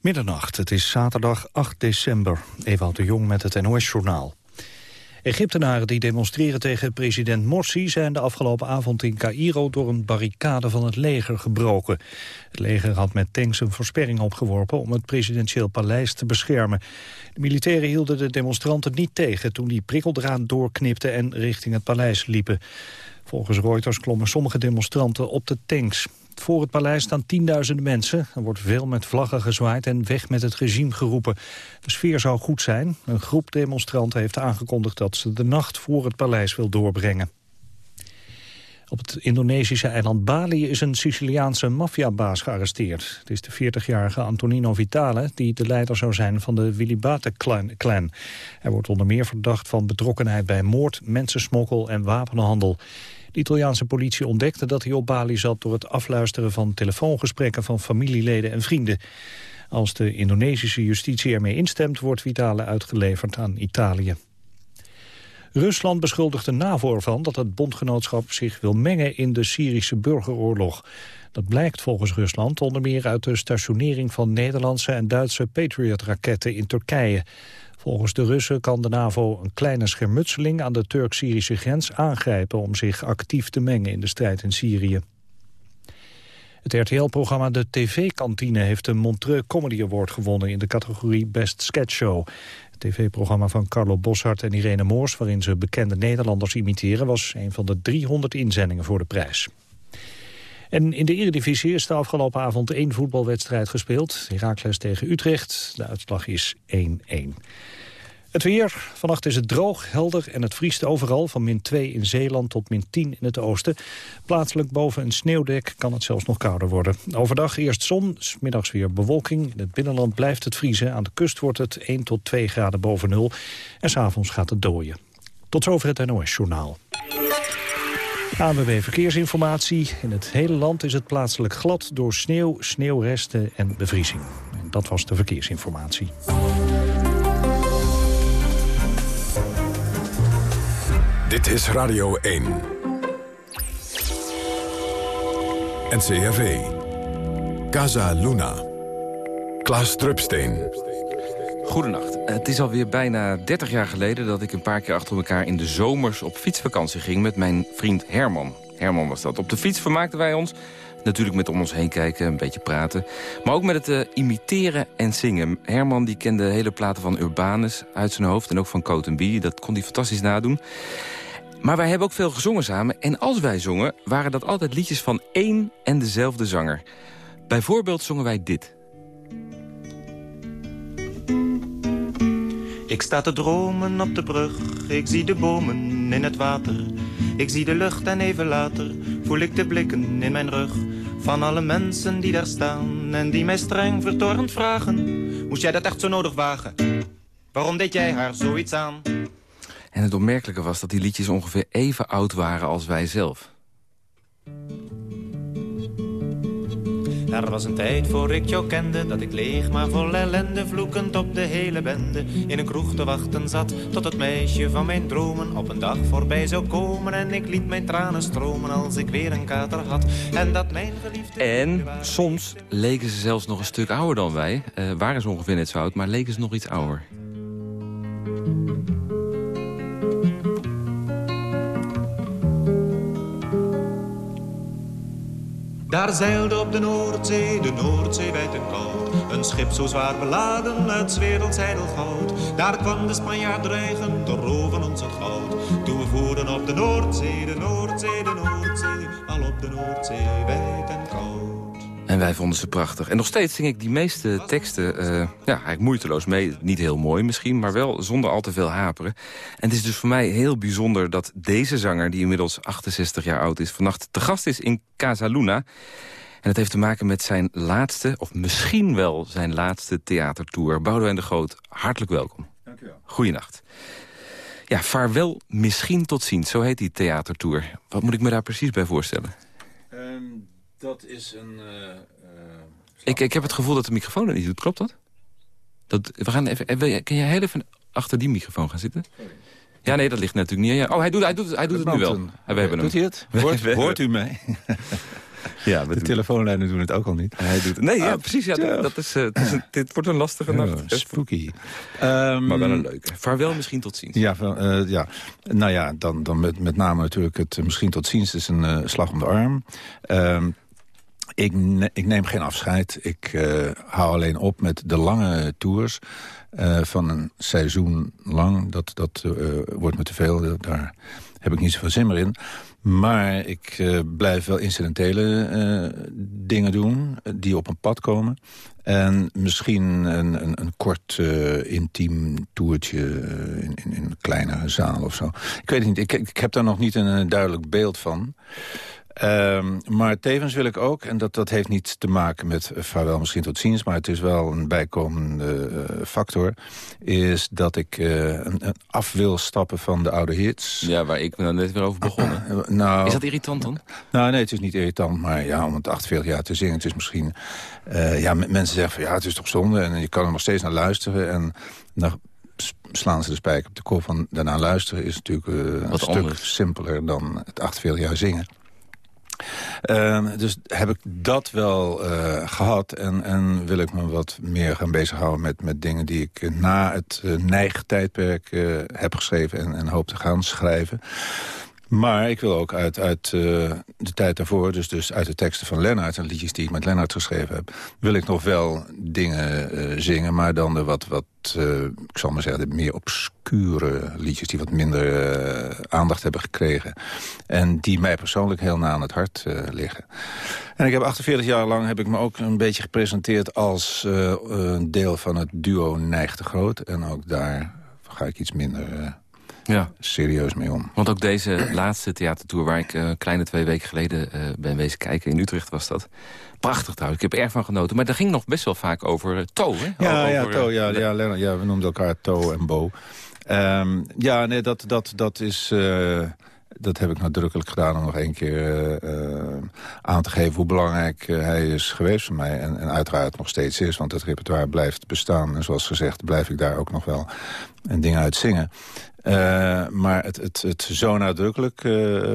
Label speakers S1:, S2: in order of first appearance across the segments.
S1: Middernacht, het is zaterdag 8 december. Ewout de Jong met het NOS-journaal. Egyptenaren die demonstreren tegen president Morsi... zijn de afgelopen avond in Cairo door een barricade van het leger gebroken. Het leger had met tanks een versperring opgeworpen... om het presidentieel paleis te beschermen. De militairen hielden de demonstranten niet tegen... toen die prikkeldraad doorknipten en richting het paleis liepen. Volgens Reuters klommen sommige demonstranten op de tanks. Voor het paleis staan tienduizenden mensen. Er wordt veel met vlaggen gezwaaid en weg met het regime geroepen. De sfeer zou goed zijn. Een groep demonstranten heeft aangekondigd dat ze de nacht voor het paleis wil doorbrengen. Op het Indonesische eiland Bali is een Siciliaanse maffiabaas gearresteerd. Het is de 40-jarige Antonino Vitale, die de leider zou zijn van de Wilibate-clan. Hij wordt onder meer verdacht van betrokkenheid bij moord, mensensmokkel en wapenhandel. De Italiaanse politie ontdekte dat hij op Bali zat... door het afluisteren van telefoongesprekken van familieleden en vrienden. Als de Indonesische justitie ermee instemt... wordt Vitale uitgeleverd aan Italië. Rusland beschuldigt de NAVO ervan dat het bondgenootschap zich wil mengen in de Syrische burgeroorlog. Dat blijkt volgens Rusland onder meer uit de stationering van Nederlandse en Duitse Patriot-raketten in Turkije. Volgens de Russen kan de NAVO een kleine schermutseling aan de Turk-Syrische grens aangrijpen om zich actief te mengen in de strijd in Syrië. Het RTL-programma De TV-kantine heeft een Montreux Comedy Award gewonnen in de categorie Best Sketch Show. Het tv-programma van Carlo Boshart en Irene Moors, waarin ze bekende Nederlanders imiteren, was een van de 300 inzendingen voor de prijs. En in de Eredivisie is de afgelopen avond één voetbalwedstrijd gespeeld. Heracles tegen Utrecht. De uitslag is 1-1. Het weer. Vannacht is het droog, helder en het vriest overal... van min 2 in Zeeland tot min 10 in het oosten. Plaatselijk boven een sneeuwdek kan het zelfs nog kouder worden. Overdag eerst zon, smiddags weer bewolking. In het binnenland blijft het vriezen. Aan de kust wordt het 1 tot 2 graden boven nul. En s'avonds gaat het dooien. Tot zover het NOS-journaal. ANWB Verkeersinformatie. In het hele land is het plaatselijk glad door sneeuw, sneeuwresten en bevriezing. En dat was de verkeersinformatie.
S2: Dit is Radio 1. NCRV. Casa Luna. Klaas Drupsteen.
S3: Goedenacht. Het is alweer bijna 30 jaar geleden dat ik een paar keer achter elkaar in de zomers op fietsvakantie ging met mijn vriend Herman. Herman was dat. Op de fiets vermaakten wij ons. Natuurlijk met om ons heen kijken, een beetje praten. Maar ook met het uh, imiteren en zingen. Herman die kende hele platen van Urbanus uit zijn hoofd en ook van Coat B. Dat kon hij fantastisch nadoen. Maar wij hebben ook veel gezongen samen. En als wij zongen, waren dat altijd liedjes van één en dezelfde zanger. Bijvoorbeeld zongen wij dit.
S4: Ik sta te dromen op de brug, ik zie de bomen in het water. Ik zie de lucht en even later voel ik de blikken in mijn rug. Van alle mensen die daar staan en die mij streng vertornd vragen. Moest jij dat echt zo nodig wagen? Waarom deed jij haar zoiets aan?
S3: En het opmerkelijke was dat die liedjes ongeveer even oud waren als wij zelf.
S4: Er was een tijd voor ik jou kende, dat ik leeg maar vol ellende, vloekend op de hele bende, in een kroeg te wachten zat, tot het meisje van mijn dromen op een dag voorbij zou komen. En ik liet mijn tranen stromen als ik weer een kater had. En dat mijn geliefde...
S3: En soms leken ze zelfs nog een stuk ouder dan wij. Uh, waren ze ongeveer net zo oud, maar leken ze nog iets ouder.
S4: Daar zeilde op de Noordzee, de Noordzee wijd en koud. Een schip zo zwaar beladen, het werelds goud. Daar kwam de Spanjaard dreigen, te roven ons het goud. Toen we voeren op de Noordzee, de Noordzee, de Noordzee. Al op de Noordzee wijd en.
S3: En wij vonden ze prachtig. En nog steeds zing ik die meeste teksten uh, ja, eigenlijk moeiteloos mee. Niet heel mooi misschien, maar wel zonder al te veel haperen. En het is dus voor mij heel bijzonder dat deze zanger... die inmiddels 68 jaar oud is, vannacht te gast is in Casa Luna. En dat heeft te maken met zijn laatste, of misschien wel zijn laatste theatertour. Boudewijn de Groot, hartelijk welkom.
S5: Dank u wel.
S3: Goeienacht. Ja, vaarwel misschien tot ziens, zo heet die theatertour. Wat moet ik me daar precies bij voorstellen?
S5: Um, dat is een... Uh, uh,
S3: ik, ik heb het gevoel dat de microfoon er niet doet, klopt dat? dat we gaan even, kun je heel even achter die microfoon gaan zitten? Ja, nee, dat ligt natuurlijk niet aan jou. Oh, hij doet, hij doet, hij doet het nu wel.
S5: we hebben
S3: doet
S5: hem. hij het? Hoort, hoort u mij?
S3: Ja,
S5: De telefoonlijnen doen het ook al niet.
S3: Hij doet het. Nee, ja,
S5: Ah,
S3: precies. Ja, dat is, eh, het is een- dit wordt een lastige
S5: Ja,
S3: nacht.
S5: spooky. Ehm,
S3: Maar wel een leuke. Vaarwel misschien tot ziens.
S5: Ja, van, eh, ja. nou ja, dan, dan met, met name natuurlijk het eh, misschien tot ziens. Is een eh, slag om de arm. Ik, ik neem geen afscheid. Ik eh, hou alleen op met de lange tours eh, van een seizoen lang. Dat, dat eh, wordt me te veel. Daar heb ik niet zoveel zin meer in. Maar ik blijf wel incidentele dingen doen die op een pad komen. En misschien een, een, een kort intiem toertje in, in, een kleinere zaal of zo. Ik weet het niet, ik, ik heb daar nog niet een, eh, duidelijk beeld van. Ehm, maar tevens wil ik ook, en dat, dat heeft niet te maken met uh, vaarwel misschien tot ziens... maar het is wel een bijkomende uh, factor... is dat ik uh, een, een af wil stappen van de oude hits.
S3: Ja, waar ik nou net weer over begonnen.
S5: nou,
S3: is dat irritant dan?
S5: Nou, nee, het is niet irritant, maar ja, om het 48 jaar te zingen... het is misschien... Uh, ja, mensen zeggen van ja, het is toch zonde... en je kan er nog steeds naar luisteren en... dan slaan ze de spijker op de kop van daarna luisteren... is natuurlijk uh, een stuk
S3: anders.
S5: simpeler dan het 48 jaar zingen. Uh, dus heb ik dat wel uh, gehad en, en wil ik me wat meer gaan bezighouden met, met dingen die ik na het uh, neigtijdperk heb geschreven en, en hoop te gaan schrijven. Maar ik wil ook uit, uit de tijd daarvoor, dus, dus uit de teksten van Lennart... en liedjes die ik met Lennart geschreven heb... wil ik nog wel dingen zingen, maar dan de wat, wat ik zal maar zeggen... de meer obscure liedjes die wat minder aandacht hebben gekregen. En die mij persoonlijk heel na aan het hart liggen. En ik heb 48 jaar lang heb ik me ook een beetje gepresenteerd... als een deel van het duo Neig te Groot. En ook daar ga ik iets minder ja. serieus mee om.
S3: Want ook deze laatste theatertour waar ik uh, kleine twee weken geleden uh, ben wezen kijken... in Utrecht was dat. Prachtig trouwens, ik heb erg van genoten. Maar daar ging nog best wel vaak over uh, To, hè?
S5: Ja,
S3: over,
S5: ja, To, ja, ja, ja, we noemden elkaar To en Bo. Um, ja, nee, dat, dat, dat is... Dat heb ik nadrukkelijk gedaan om nog één keer uh, aan te geven... hoe belangrijk uh, hij is geweest voor mij. En, en uiteraard nog steeds is, want het repertoire blijft bestaan. En zoals gezegd blijf ik daar ook nog wel een ding uit zingen. Maar het, het, het zo nadrukkelijk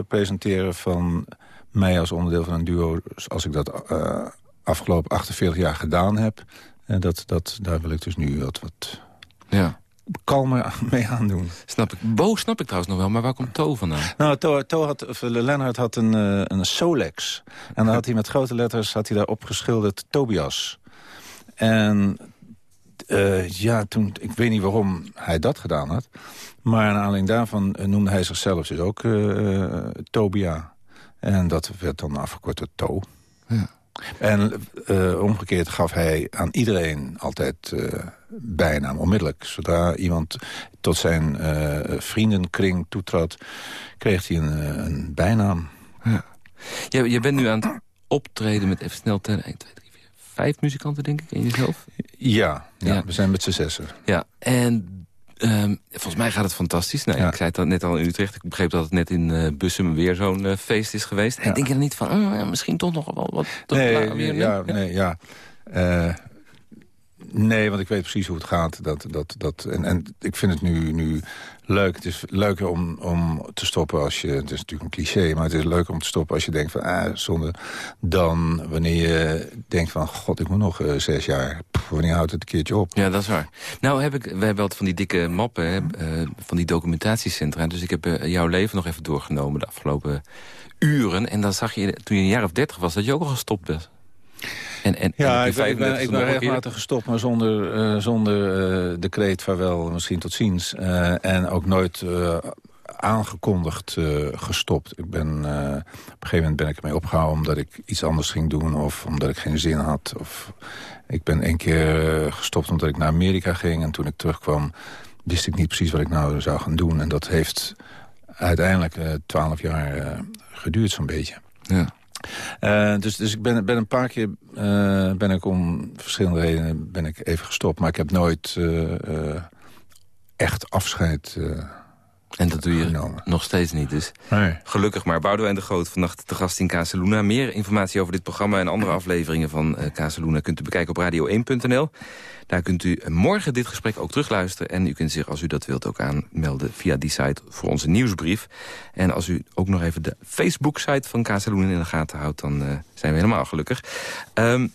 S5: presenteren van mij als onderdeel van een duo... als ik dat afgelopen 48 jaar gedaan heb... dat, dat, daar wil ik dus nu wat... wat
S3: ja
S5: kalmer mee aandoen.
S3: Snap ik. Bo snap ik trouwens nog wel, maar waar komt To vandaan?
S5: Nou, To, to had, of Lennart had een, uh, een Solex. En dan had hij met grote letters had hij daarop geschilderd Tobias. En uh, ja, toen, ik weet niet waarom hij dat gedaan had. Maar naar aanleiding daarvan uh, noemde hij zichzelf dus ook Tobia. En dat werd dan afgekort tot To.
S3: Ja.
S5: En uh, omgekeerd gaf hij aan iedereen altijd uh, bijnaam, onmiddellijk. Zodra iemand tot zijn uh, vriendenkring toetrad, kreeg hij een, een bijnaam.
S3: Ja. Je, je bent nu aan het optreden met even snel tellen. 1, 2, 3, 4, 5 muzikanten, denk ik, in jezelf?
S5: Ja, ja,
S3: Ja.
S5: we zijn met z'n zessen.
S3: Ja, en ehm, volgens mij gaat het fantastisch. Nou,
S5: Ja.
S3: Ik zei het net al in Utrecht. Ik begreep dat het net in eh, Bussum weer zo'n eh, feest is geweest. En
S5: Ja.
S3: denk je er niet van, ah, misschien toch nog wel wat... tot
S5: Nee,
S3: weer,
S5: ja, nee, ja. Nee, want ik weet precies hoe het gaat. Dat, dat, dat, en, en ik vind het nu, nu leuk. Het is leuker om, om te stoppen als je... Het is natuurlijk een cliché, maar het is leuker om te stoppen als je denkt van... Ah, zonde. Dan wanneer je denkt van... God, ik moet nog eh, zes jaar. Wanneer houdt het een keertje op?
S3: Ja, dat is waar. Nou, heb ik, we hebben altijd van die dikke mappen, hè, eh, van die documentatiecentra. Dus ik heb eh, jouw leven nog even doorgenomen de afgelopen uren. En dan zag je, toen je een jaar of dertig was, dat je ook al gestopt bent. En, en,
S5: Ja, ik ben, ik
S3: 35e
S5: ben, ik ben
S3: nog een keer.
S5: regelmatig gestopt, maar zonder, eh, zonder eh, decreet vaarwel, misschien tot ziens. Eh, en ook nooit aangekondigd gestopt. Ik ben, op een gegeven moment ben ik ermee opgehouden omdat ik iets anders ging doen... of omdat ik geen zin had. Of, ik ben één keer gestopt omdat ik naar Amerika ging... en toen ik terugkwam wist ik niet precies wat ik nou zou gaan doen. En dat heeft uiteindelijk twaalf jaar geduurd zo'n beetje.
S3: Ja.
S5: Eh, dus, dus ik ben, ben een paar keer eh, ben ik om verschillende redenen ben ik even gestopt. Maar ik heb nooit eh, echt afscheid
S3: En dat doe je
S5: genomen.
S3: nog steeds niet, dus
S5: Nee.
S3: gelukkig maar. Boudewijn de Groot, vannacht de gast in Casaluna. Meer informatie over dit programma en andere afleveringen van uh, Casaluna... kunt u bekijken op radio1.nl. Daar kunt u morgen dit gesprek ook terugluisteren. En u kunt zich, als u dat wilt, ook aanmelden via die site voor onze nieuwsbrief. En als u ook nog even de Facebook-site van Casaluna in de gaten houdt... dan uh, zijn we helemaal gelukkig. Um,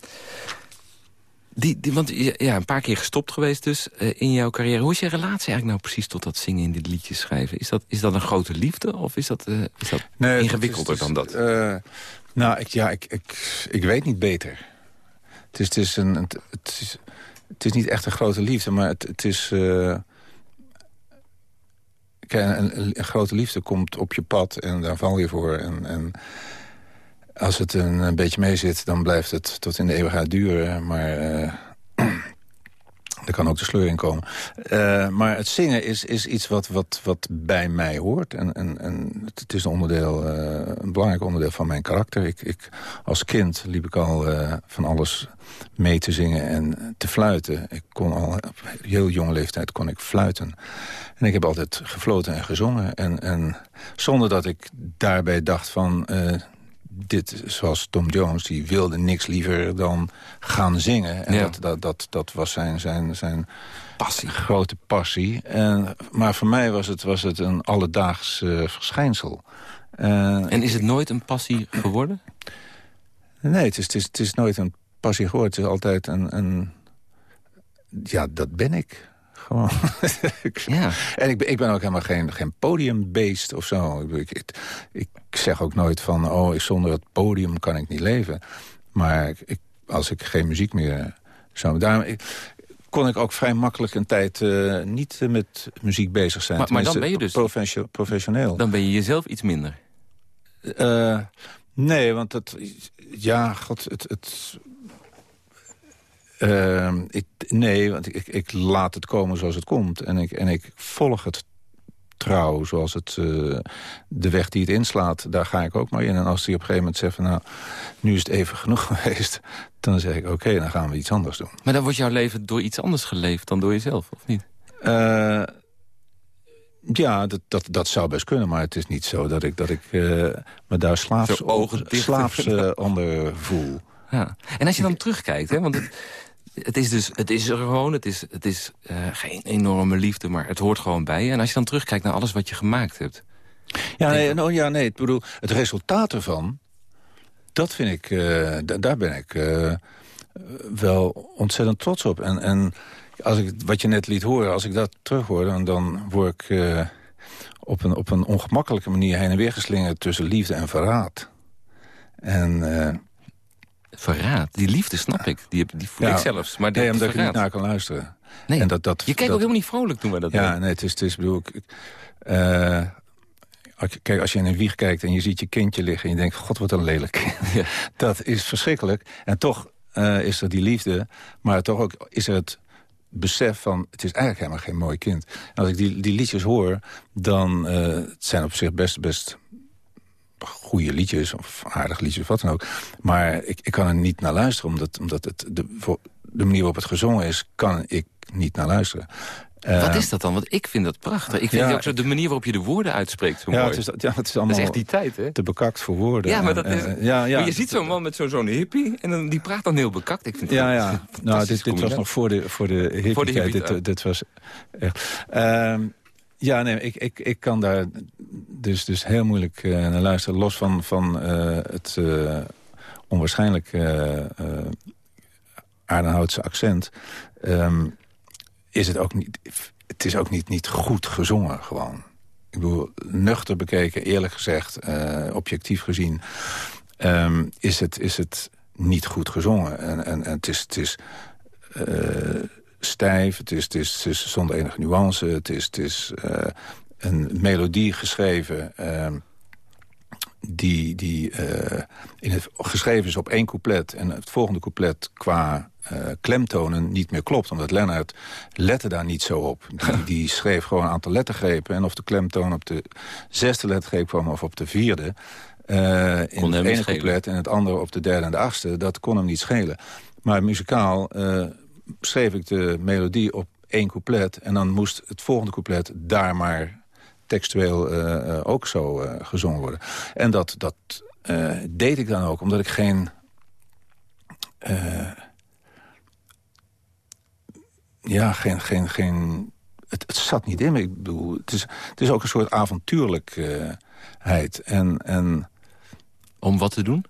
S3: die, die, want ja, een paar keer gestopt geweest dus uh, in jouw carrière. Hoe is je relatie eigenlijk nou precies tot dat zingen in dit liedjes schrijven? Is dat, is dat een grote liefde of is dat, uh, is dat nee, ingewikkelder
S5: is,
S3: dan dat?
S5: Uh, nou, ik, ja, ik, ik, ik weet niet beter. Het is, het is, een, het, het is, het is niet echt een grote liefde, maar het, het is... Kijk, een, een, grote liefde komt op je pad en daar val je voor. En, en als het een, een, beetje mee zit, dan blijft het tot in de eeuwigheid duren. Maar uh, er kan ook de sleur in komen. Uh, maar het zingen is, is iets wat, wat, wat bij mij hoort. En, en, en het is een, onderdeel, uh, een belangrijk onderdeel van mijn karakter. Ik, ik, als kind liep ik al van alles mee te zingen en te fluiten. Ik kon al op heel jonge leeftijd kon ik fluiten. En ik heb altijd gefloten en gezongen. En, en zonder dat ik daarbij dacht van dit, zoals Tom Jones, die wilde niks liever dan gaan zingen. En
S3: Ja.
S5: dat, dat, dat, dat was zijn, zijn, zijn
S3: Passie.
S5: grote passie. En, maar voor mij was het, was het een alledaags eh, verschijnsel. Eh,
S3: En is het nooit een passie geworden?
S5: Nee, het is, het, is, het is nooit een passie geworden. Het is altijd een... een ja, dat ben ik. Gewoon.
S3: Ja.
S5: En ik ben, ik ben ook helemaal geen, geen podiumbeest of zo. Ik, ik, zeg ook nooit van... oh, ik- zonder het podium kan ik niet leven. Maar ik, als ik geen muziek meer zou... Daarom, ik, kon ik ook vrij makkelijk een tijd eh, niet met muziek bezig zijn.
S3: Maar- maar dan ben je dus-
S5: professio- professioneel.
S3: Dan ben je jezelf iets minder.
S5: Eh, nee, want dat... Ja, god, het... het eh, ik, nee, want ik, ik laat het komen zoals het komt. En ik, en ik volg het trouw zoals het... eh, de weg die het inslaat, daar ga ik ook maar in. En als die op een gegeven moment zegt van... nou, nu is het even genoeg geweest... dan zeg ik, oké, dan gaan we iets anders doen.
S3: Maar dan wordt jouw leven door iets anders geleefd dan door jezelf, of niet?
S5: Eh, ja, dat, dat, dat zou best kunnen, maar het is niet zo dat ik, dat ik eh, me daar slaafs, slaafs onder voel.
S3: Ja. En als je dan terugkijkt, hè, want het, het is dus, het is er gewoon, het is, het is eh, geen enorme liefde, maar het hoort gewoon bij je. En als je dan terugkijkt naar alles wat je gemaakt hebt.
S5: Ja, nee, nou, ja, nee, ik bedoel, het resultaat ervan, dat vind ik, eh, da- daar ben ik eh, wel ontzettend trots op. En, en als ik, wat je net liet horen, als ik dat terughoor, dan, dan word ik op, een, op een ongemakkelijke manier heen en weer geslingerd tussen liefde en verraad. En
S3: Verraad, die liefde snap ik, die, heb- die voel
S5: Ja,
S3: ik zelfs. Maar
S5: nee,
S3: dat
S5: omdat ik er niet
S3: verraad.
S5: naar kan luisteren.
S3: Nee,
S5: En dat, dat,
S3: je kijkt
S5: dat-
S3: ook helemaal niet vrolijk toen we dat
S5: Ja,
S3: doen.
S5: nee, het is, het is bedoel ik... eh, als je- kijk, als je in een wieg kijkt en je ziet je kindje liggen... en je denkt, god, wat een lelijk kind.
S3: Ja.
S5: Dat is verschrikkelijk. En toch eh, is er die liefde, maar toch ook is er het besef van... het is eigenlijk helemaal geen mooi kind. En als ik die, die liedjes hoor, dan... eh, het zijn op zich best, best goede liedjes of aardige liedjes of wat dan ook. Maar ik, ik kan er niet naar luisteren, omdat, omdat het, de, de manier waarop het gezongen is... kan ik niet naar luisteren.
S3: Wat
S5: Eh,
S3: is dat dan? Want ik vind dat prachtig. Ik vind
S5: Ja,
S3: ook zo de manier waarop je de woorden uitspreekt zo
S5: ja,
S3: mooi.
S5: het is, ja, het is
S3: dat
S5: allemaal
S3: is echt die tijd, hè?
S5: te bekakt voor woorden.
S3: Ja, maar, dat is,
S5: ja, ja,
S3: maar je ziet zo'n man met zo'n zo'n hippie en dan, die praat dan heel bekakt. Ik vind het
S5: Ja, ja. Nou, dit, dit was nog voor de, voor de hippie
S3: Voor de hippie,
S5: dit was echt... Ehm, ja, nee, ik, ik, ik kan daar dus, dus heel moeilijk eh, naar luisteren. Los van, van eh, het eh, onwaarschijnlijk Aardenhoutse accent... ehm, is het ook niet... Het is ook niet, niet goed gezongen, gewoon. Ik bedoel, nuchter bekeken, eerlijk gezegd, objectief gezien... ehm, is, het, is het niet goed gezongen. En, en, en het is... Het is stijf, het is, het, is, het is zonder enige nuance. Het is, het is eh, een melodie geschreven... ehm, die, die eh, in het, geschreven is op één couplet... en het volgende couplet qua eh, klemtonen niet meer klopt. Omdat Lennart lette daar niet zo op. Die, die schreef gewoon een aantal lettergrepen... en of de klemtoon op de zesde lettergreep kwam of op de vierde... in het ene couplet en het andere op de derde en de achtste... dat kon hem niet schelen. Maar muzikaal schreef ik de melodie op één couplet... en dan moest het volgende couplet daar maar textueel ook zo gezongen worden. En dat, dat deed ik dan ook, omdat ik geen... ja, geen, geen, geen het, het, zat niet in me. Ik bedoel, het is, het is ook een soort avontuurlijkheid. En, en,
S3: om wat te doen?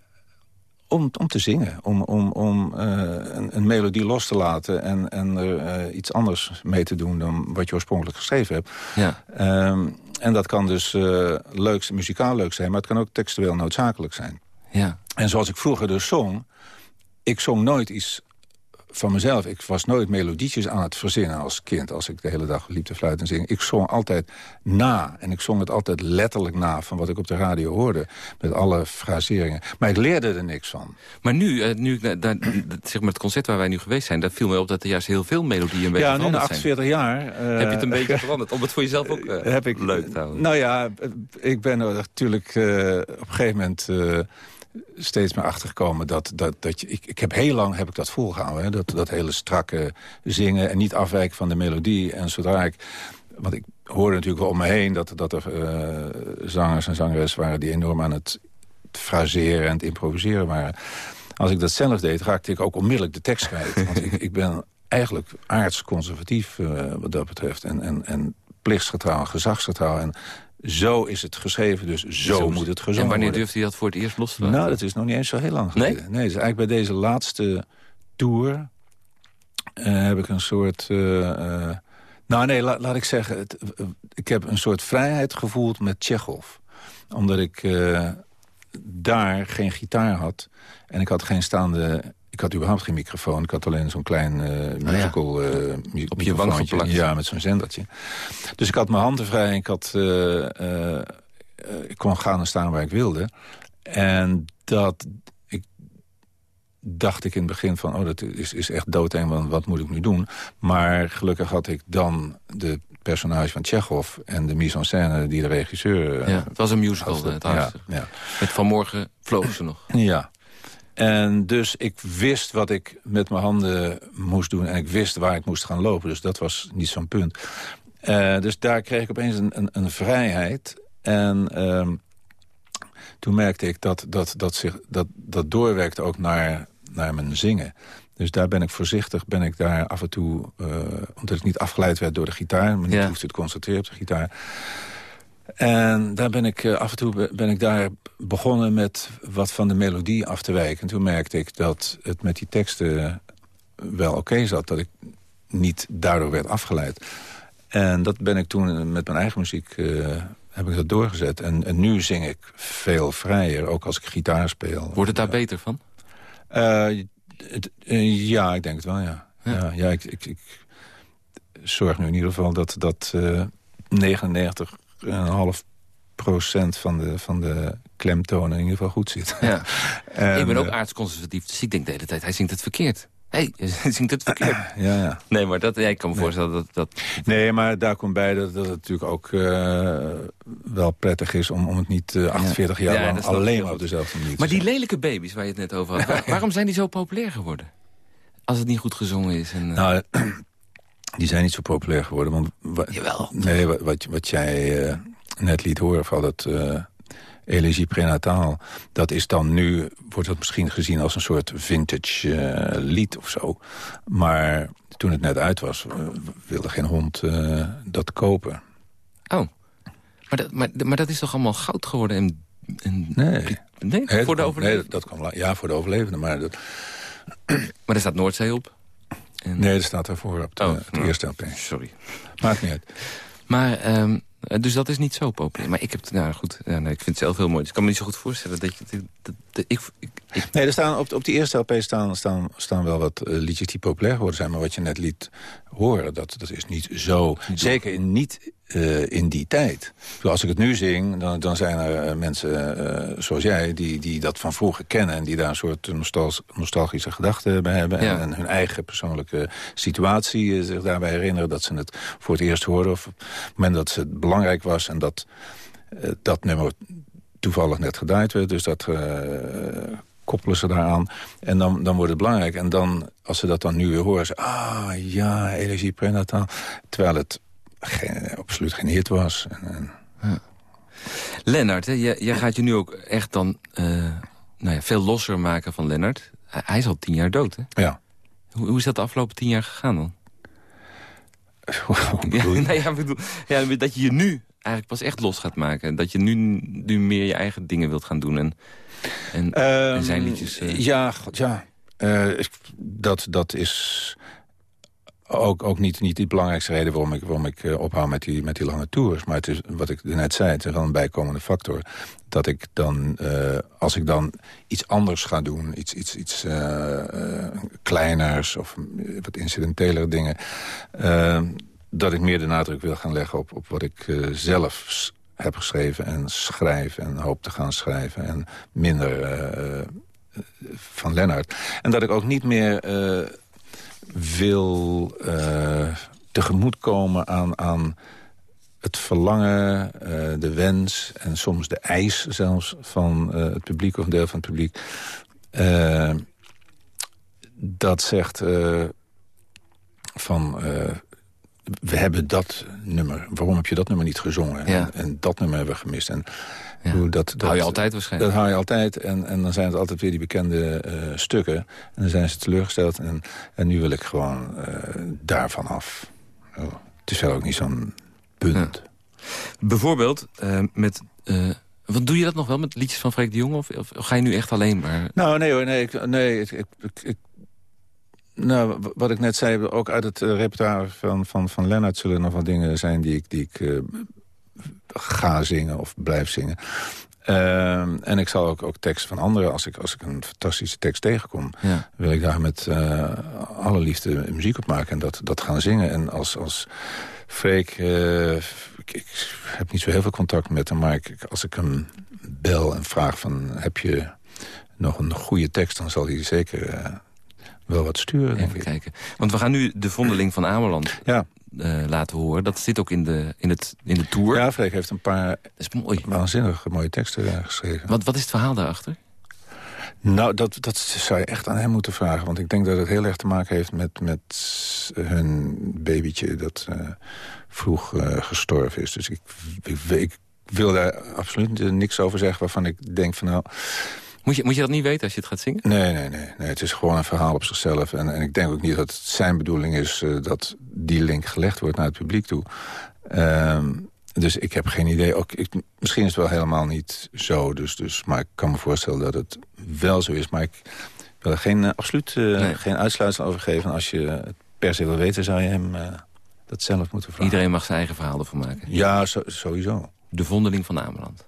S5: Om, om te zingen. Om, om, om uh, een, een, melodie los te laten en, en er uh, iets anders mee te doen... dan wat je oorspronkelijk geschreven hebt. Ja. Um, en dat kan dus uh, leuk, muzikaal leuk zijn... maar het kan ook textueel noodzakelijk zijn. Ja. En zoals ik vroeger dus zong... ik zong nooit iets van mezelf, ik was nooit melodietjes aan het verzinnen als kind... als ik de hele dag liep te fluiten en zingen. Ik zong altijd na. En ik zong het altijd letterlijk na van wat ik op de radio hoorde. Met alle fraseringen. Maar ik leerde er niks van.
S3: Maar nu, eh, nu daar, zeg maar het concert waar wij nu geweest zijn... daar viel me op dat er juist heel veel melodieën een beetje ja,
S5: nu na 48 jaar...
S3: Uh, heb je het een beetje veranderd? Om het voor jezelf ook uh, heb ik, leuk te houden?
S5: Nou ja, ik ben er natuurlijk op een gegeven moment steeds meer achtergekomen dat, dat, dat je... Ik, ik heb heel lang heb ik dat volgehouden. Hè, dat, dat hele strakke zingen en niet afwijken van de melodie. En zodra ik... Want ik hoorde natuurlijk wel om me heen dat, dat er uh, zangers en zangeressen waren... die enorm aan het fraseren en het improviseren waren. Als ik dat zelf deed, raakte ik ook onmiddellijk de tekst kwijt. Want ik, ik ben eigenlijk aardsconservatief uh, wat dat betreft. En, en, en plichtsgetrouw, gezagsgetrouw. En zo is het geschreven, dus zo, moet het gezongen worden.
S3: En wanneer durft hij dat voor het eerst los te laten?
S5: Nou, dat is nog niet eens zo heel lang geleden. Nee, nee is eigenlijk bij deze laatste tour... Uh, heb ik een soort... Uh, uh, nou nee, laat ik zeggen... Het, ik heb een soort vrijheid gevoeld met Tsjechov. Omdat ik daar geen gitaar had. En ik had geen staande ik had überhaupt geen microfoon. Ik had alleen zo'n klein uh, musical uh,
S3: Op je wang geplakt.
S5: Ja, met zo'n zendertje. Dus ik had mijn handen vrij. En ik, had, uh, ik kon gaan en staan waar ik wilde. En dat... Ik, dacht ik in het begin van... oh, dat is, is echt doodeng, want wat moet ik nu doen? Maar gelukkig had ik dan de personage van Tsjechov... en de mise en scène die de regisseur...
S3: Ja, het was een musical, het ja, ja. Met Vanmorgen vlogen ze nog.
S5: Ja, en dus ik wist wat ik met mijn handen moest doen. En ik wist waar ik moest gaan lopen. Dus dat was niet zo'n punt. Uh, dus daar kreeg ik opeens een, een, een vrijheid. En uh, toen merkte ik dat dat, dat, zich, dat, dat doorwerkte ook naar, naar mijn zingen. Dus daar ben ik voorzichtig, ben ik daar af en toe... Uh, omdat ik niet afgeleid werd door de gitaar... maar niet ja. hoefde te concentreren op de gitaar en daar ben ik uh, af en toe ben ik daar begonnen met wat van de melodie af te wijken. En toen merkte ik dat het met die teksten wel oké zat. Dat ik niet daardoor werd afgeleid. En dat ben ik toen met mijn eigen muziek uh, heb ik dat doorgezet. En, en, nu zing ik veel vrijer, ook als ik gitaar speel.
S3: Wordt het daar beter van?
S5: Uh, het, ja, ik denk het wel, ja. Ja, ja, ik, ik, ik, zorg nu in ieder geval dat, dat 99 een half procent van de, van de klemtonen in ieder geval goed zit. Ja.
S3: ik ben ook eh, aardsconservatief, dus ik denk de hele tijd, hij zingt het verkeerd. Hé, hey, hij zingt het verkeerd.
S5: ja, ja.
S3: Nee, maar dat, ja, ik kan me voorstellen dat, dat...
S5: Nee, maar daar komt bij dat, dat het natuurlijk ook uh, wel prettig is... om, om het niet uh, 48 ja. jaar lang alleen maar op dezelfde manier
S3: Maar die lelijke baby's waar je het net over had... waarom zijn die zo populair geworden? Als het niet goed gezongen is. En, uh...
S5: Nou, die zijn niet zo populair geworden. Want
S3: Jawel.
S5: Nee, wat, wat jij net liet horen, van dat uh, elegie prenataal... dat is dan nu, wordt dat misschien gezien als een soort vintage uh, lied of zo. Maar toen het net uit was, wilde geen hond dat kopen.
S3: Oh, maar dat, maar, maar dat is toch allemaal goud geworden? En, en
S5: nee.
S3: nee. voor de overlevenden?
S5: Nee, dat kan, ja, voor de overlevenden, maar... Dat...
S3: Maar er staat Noordzee op?
S5: En... Nee, er staat ervoor op de, oh, eerste LP.
S3: Sorry.
S5: Maakt niet uit.
S3: Maar um, eh, dus dat is niet zo populair. Maar ik heb, nou goed, nee, ik vind het zelf heel mooi. Dus ik kan me niet zo goed voorstellen dat je... Dat, dat, ik, ik,
S5: Nee, er staan, op, op die eerste LP staan, staan, staan wel wat uh, liedjes die populair geworden zijn. Maar wat je net liet horen, dat, dat is niet zo... Zeker in, niet uh, in die tijd. Als ik het nu zing, dan, dan zijn er mensen uh, zoals jij... Die, die dat van vroeger kennen en die daar een soort nostalgische gedachten bij hebben. En, en, hun eigen persoonlijke situatie zich daarbij herinneren... dat ze het voor het eerst hoorden of op het moment dat het belangrijk was... en dat dat nummer toevallig net gedraaid werd. Dus dat koppelen ze daaraan. En dan, dan wordt het belangrijk. En dan, als ze dat dan nu weer horen, ze, ah ja, energie prenataal. Terwijl het geen, absoluut geen hit was. En, en
S3: Lennart, hè, jij, jij gaat je nu ook echt dan eh, nou ja, veel losser maken van Lennart. Hij, is al tien jaar dood, hè?
S5: Ja.
S3: Hoe, hoe is dat de afgelopen tien jaar gegaan dan? Ja, nou ja, bedoel, ja, dat je je nu eigenlijk pas echt los gaat maken. Dat je nu, nu meer je eigen dingen wilt gaan doen. En, en, en zijn
S5: Ehm,
S3: liedjes... eh,
S5: Ja, ja. Eh, dat, dat is ook, ook niet, niet de belangrijkste reden waarom ik, waarom ik eh, ophoud met die, met die lange tours. Maar het is, wat ik net zei, het is wel een bijkomende factor. Dat ik dan, eh, als ik dan iets anders ga doen, iets, iets, iets eh, kleiners of wat incidentelere dingen... dat ik meer de nadruk wil gaan leggen op, op wat ik zelf heb geschreven en schrijf en hoop te gaan schrijven. En minder van Lennart. En dat ik ook niet meer wil eh tegemoetkomen aan, aan het verlangen, eh, de wens... en soms de eis zelfs van eh, het publiek of een deel van het publiek... dat zegt van... we hebben dat nummer. Waarom heb je dat nummer niet gezongen?
S3: Ja.
S5: En, en dat nummer hebben we gemist. En
S3: Ja.
S5: hoe dat, dat
S3: hou je altijd waarschijnlijk.
S5: dat hou je altijd. En, en dan zijn het altijd weer die bekende eh, stukken. En dan zijn ze teleurgesteld. En, en nu wil ik gewoon eh, daarvan af. Oh, het is wel ook niet zo'n punt.
S3: Bijvoorbeeld eh, met... wat doe je dat nog wel met liedjes van Freek de Jong? Of, of ga je nu echt alleen maar...
S5: Nou, nee hoor. Nee, ik, nee ik- ik- nou, wat ik net zei, ook uit het eh, repertoire van, van, van Lennart... zullen er nog wat dingen zijn die ik, die ik eh, ga zingen of blijf zingen. Ehm, en ik zal ook, ook teksten van anderen, als ik, als ik een fantastische tekst tegenkom...
S3: Ja.
S5: wil ik daar met eh, alle liefde muziek op maken en dat, dat gaan zingen. En als, als Freek, ik, ik heb niet zo heel veel contact met hem... maar ik, als ik hem bel en vraag van heb je nog een goede tekst... dan zal hij zeker wel wat sturen,
S3: Even
S5: ik.
S3: kijken. Want we gaan nu de vondeling van Ameland
S5: Ja.
S3: eh, laten horen. Dat zit ook in de, in het, in de tour.
S5: ja, Freek heeft een paar
S3: Dat is mooi.
S5: waanzinnig mooie teksten geschreven.
S3: Wat, wat is het verhaal daarachter?
S5: Nou, dat, dat zou je echt aan hem moeten vragen. Want ik denk dat het heel erg te maken heeft met, met hun babytje... dat eh, vroeg eh, gestorven is. Dus ik, ik, ik wil daar absoluut niks over zeggen... waarvan ik denk van nou...
S3: Moet je, moet je dat niet weten als je het gaat zingen?
S5: Nee, nee, nee. nee het is gewoon een verhaal op zichzelf. En, en ik denk ook niet dat het zijn bedoeling is... eh, dat die link gelegd wordt naar het publiek toe. Ehm, dus ik heb geen idee. Ook, ik, misschien is het wel helemaal niet zo. Dus, dus, maar ik kan me voorstellen dat het wel zo is. Maar ik wil er geen, eh, absoluut eh,
S3: Nee.
S5: geen uitsluitsel over geven. Als je het per se wil weten, zou je hem dat zelf moeten vragen.
S3: Iedereen mag zijn eigen verhaal ervan maken.
S5: Ja, sowieso.
S3: De vondeling van Ameland.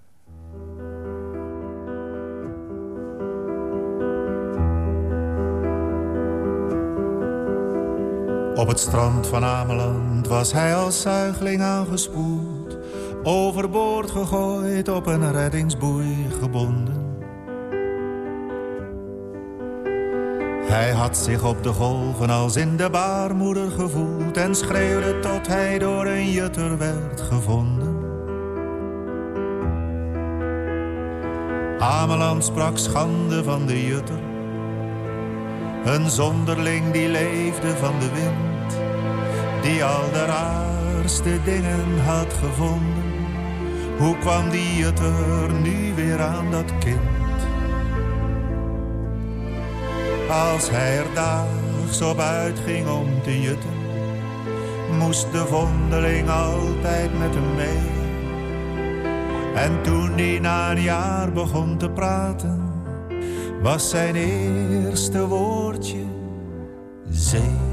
S6: Op het strand van Ameland was hij als zuigeling aangespoeld. Overboord gegooid, op een reddingsboei gebonden. Hij had zich op de golven als in de baarmoeder gevoeld... en schreeuwde tot hij door een jutter werd gevonden. Ameland sprak schande van de jutter... Een zonderling die leefde van de wind, die al de raarste dingen had gevonden. Hoe kwam die jutter nu weer aan dat kind? Als hij er daags op uitging om te jutten, moest de vondeling altijd met hem mee. En toen hij na een jaar begon te praten was zijn eerste woordje zee.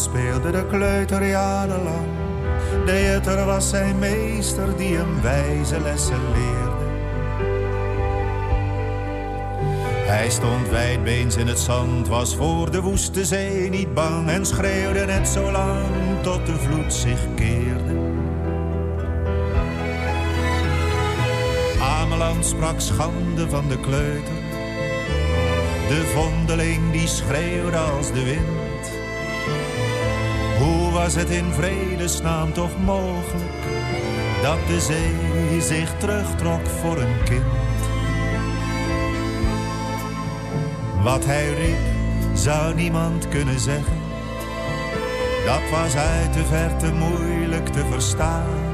S6: Speelde de kleuter jarenlang. De jutter was zijn meester die hem wijze lessen leerde. Hij stond wijdbeens in het zand, was voor de woeste zee niet bang en schreeuwde net zo lang tot de vloed zich keerde. Ameland sprak schande van de kleuter, de vondeling die schreeuwde als de wind. Hoe was het in vredesnaam toch mogelijk dat de zee zich terugtrok voor een kind. Wat hij riep, zou niemand kunnen zeggen. Dat was uit de verte moeilijk te verstaan.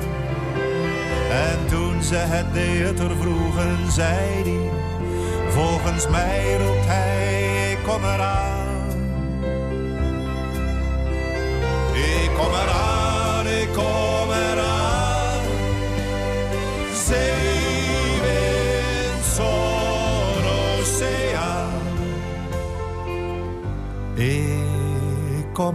S6: En toen ze het theater vroegen, zei hij... Volgens mij roept hij, ik kom eraan. Op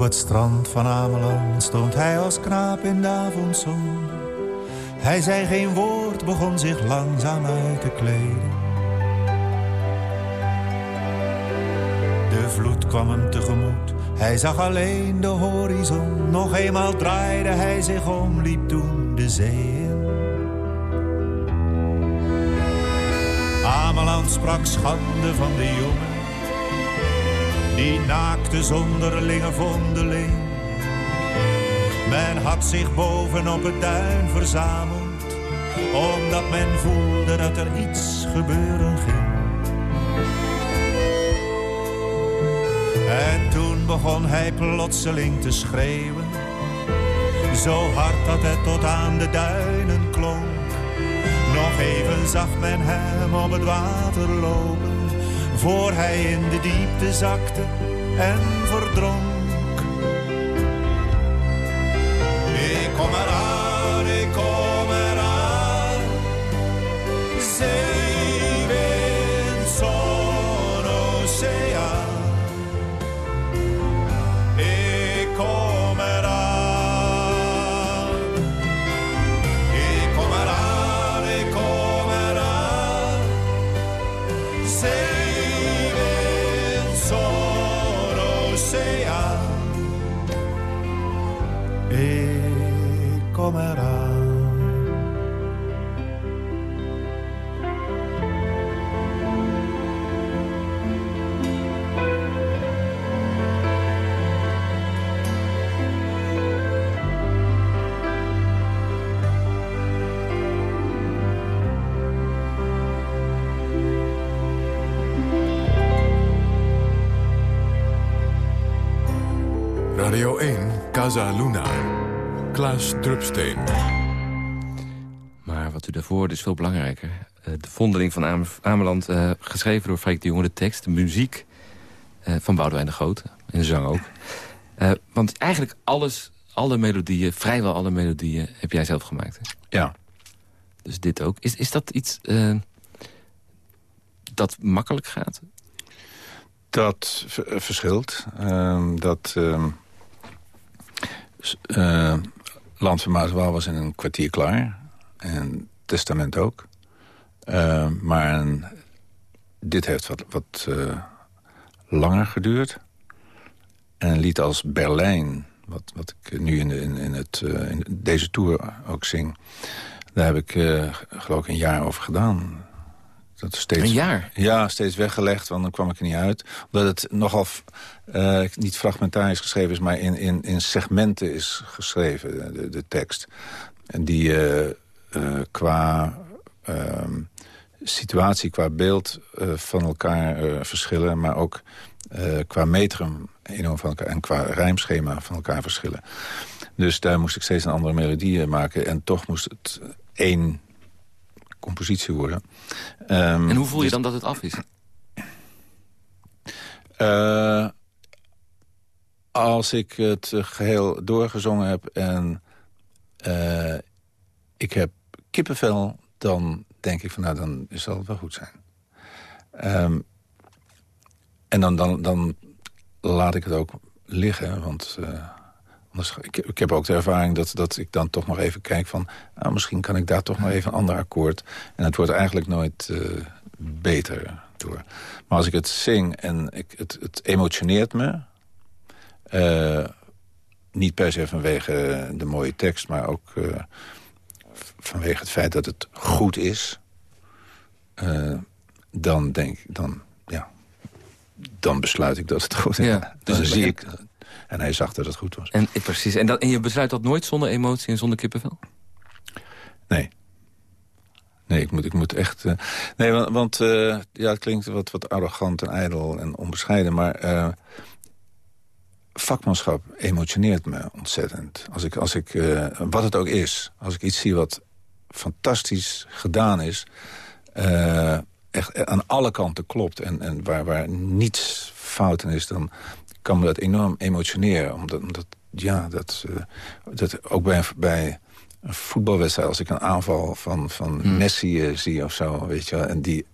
S6: het strand van Ameland stond hij als knaap in de avondzon. Hij zei geen woord, begon zich langzaam uit te kleden. De vloed kwam hem tegemoet, hij zag alleen de horizon. Nog eenmaal draaide hij zich om, liep toen de zee in. Ameland sprak schande van de jongen die naakte zonderlinge vondeling. Men had zich bovenop het duin verzameld, omdat men voelde dat er iets gebeuren ging. En toen begon hij plotseling te schreeuwen, zo hard dat het tot aan de duinen klonk. Nog even zag men hem op het water lopen voor hij in de diepte zakte en verdronk. Ik kom eraan,
S2: say Casa Luna. Klaas Drupsteen.
S3: Maar wat u daarvoor is veel belangrijker. Eh, de vondeling van Am Ameland, eh, geschreven door Freek de Jonge, de tekst, de muziek eh, van Boudewijn de Groot. En de zang ook. Eh, want eigenlijk alles, alle melodieën, vrijwel alle melodieën, heb jij zelf gemaakt. Hè?
S5: Ja.
S3: Dus dit ook. Is, is dat iets dat makkelijk gaat?
S5: Dat verschilt. Ehm, dat ehm, eh, Land van Maas en Waal was in een kwartier klaar. En Testament ook. Ehm, maar dit heeft wat, wat eh, langer geduurd. En een lied als Berlijn, wat, wat ik nu in, de, in, in, het, eh, in deze tour ook zing... daar heb ik eh, geloof ik een jaar over gedaan. Dat steeds,
S3: Een jaar?
S5: Ja, steeds weggelegd, want dan kwam ik er niet uit. Omdat het nogal eh, niet fragmentarisch geschreven is... maar in, in, in segmenten is geschreven, de, de tekst. En die eh, eh, qua ehm, situatie, qua beeld van elkaar verschillen... maar ook qua metrum enorm van elkaar... en qua rijmschema van elkaar verschillen. Dus daar moest ik steeds een andere melodie maken... en toch moest het één compositie worden. Ehm,
S3: En hoe voel je
S5: dus-
S3: dan dat het af is?
S5: eh, als ik het eh, geheel doorgezongen heb en eh, ik heb kippenvel... dan denk ik van nou, dan zal het wel goed zijn. Ehm, en dan, dan, dan laat ik het ook liggen, want... eh, anders, ik, ik heb ook de ervaring dat, dat ik dan toch nog even kijk van... Nou, misschien kan ik daar toch nog even een ander akkoord. En het wordt eigenlijk nooit eh, beter door. Maar als ik het zing en ik, het, het emotioneert me... Uh, niet per se vanwege de mooie tekst, maar ook uh, vanwege het feit dat het goed is... Dan denk ik, dan, ja, dan besluit ik dat het goed is. Ja, dus dan zie ik, en hij zag dat het goed was.
S3: En, precies, en, dat, en je besluit dat nooit zonder emotie en zonder kippenvel?
S5: Nee. Nee, ik moet, ik moet echt... Uh, nee, want, want uh, ja, het klinkt wat, wat arrogant en ijdel en onbescheiden... maar uh, vakmanschap emotioneert me ontzettend. Als ik, als ik, wat het ook is, als ik iets zie wat fantastisch gedaan is... echt aan alle kanten klopt en, en waar, waar niets fout in is... dan kan me dat enorm emotioneren. Omdat, omdat ja, dat, dat ook bij, bij een voetbalwedstrijd... als ik een aanval van, van hmm. Messi uh, zie of zo, weet je En die,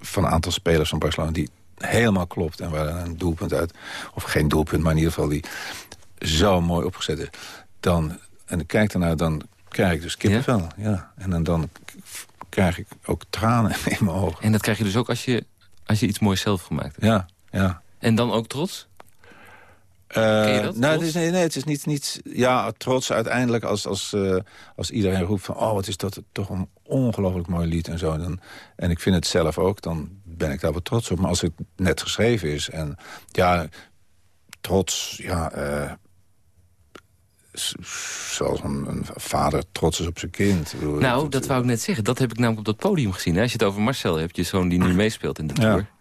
S5: van een aantal spelers van Barcelona... die helemaal klopt en waar een doelpunt uit... of geen doelpunt, maar in ieder geval die zo mooi opgezet is... dan, en ik kijk ernaar, dan krijg ik dus kippenvel. Ja? ja. En dan, dan krijg ik ook tranen in mijn ogen.
S3: En dat krijg je dus ook als je, als je iets moois zelf gemaakt hebt?
S5: Ja, ja.
S3: En dan ook trots?
S5: Uh, nou, het is, nee, nee, het is niet, niet... Ja, trots uiteindelijk als, als, uh, als iedereen roept van... oh, wat is dat toch een ongelooflijk mooi lied en zo. Dan, en ik vind het zelf ook, dan ben ik daar wel trots op. Maar als het net geschreven is en ja, trots... Ja, uh, zoals een, een, vader trots is op zijn kind.
S3: Nou, dat wou ik net zeggen. Dat heb ik namelijk op dat podium gezien. Hè? Als je het over Marcel hebt, je zoon die nu meespeelt in de tour...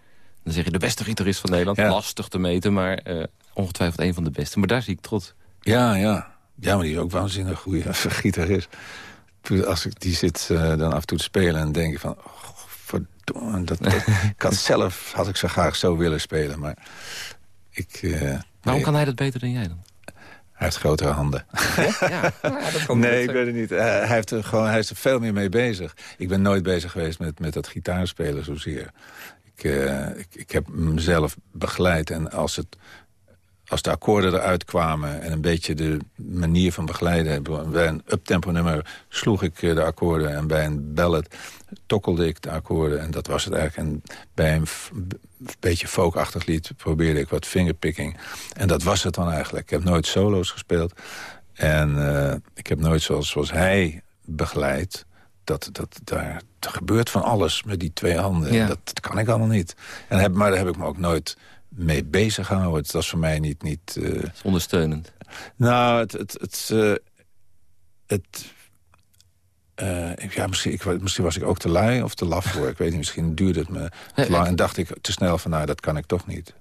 S3: Dan zeg je de beste gitarist van Nederland. Lastig te meten, maar ongetwijfeld een van de beste. Maar daar zie ik trots.
S5: Ja, ja. Ja, maar die is ook waanzinnig goede gitarist. Als ik die zit uh, dan af en toe te spelen en denk ik van... Oh, verdomme, dat, dat ik had zelf had ik zo graag zo willen spelen, maar ik... Uh,
S3: Waarom kan hij dat beter dan jij dan?
S5: Hij heeft grotere handen. Ja? ja. dat nee, ik weet het niet. Uh, hij, heeft er gewoon, hij is er veel meer mee bezig. Ik ben nooit bezig geweest met, met dat gitaarspelen zozeer. Ik, uh, ik, ik heb mezelf begeleid en als het als de akkoorden eruit kwamen en een beetje de manier van begeleiden... bij een uptempo nummer sloeg ik eh, de akkoorden... en bij een ballad tokkelde ik de akkoorden en dat was het eigenlijk. En bij een beetje folkachtig lied probeerde ik wat fingerpicking. En dat was het dan eigenlijk. Ik heb nooit solo's gespeeld. En uh, ik heb nooit zoals, zoals hij begeleid... Dat, dat, daar gebeurt van alles met die twee handen. Ja. Dat, dat, kan ik allemaal niet. En heb, maar daar heb ik me ook nooit mee bezig houden. Dat was voor mij niet... niet uh...
S3: ondersteunend.
S5: Nou, het... het, het, uh, het uh, ja, misschien, ik, misschien was ik ook te lui of te laf voor. Ik weet niet, misschien duurde het me te lang. En dacht ik te snel van, nou, dat kan ik toch niet.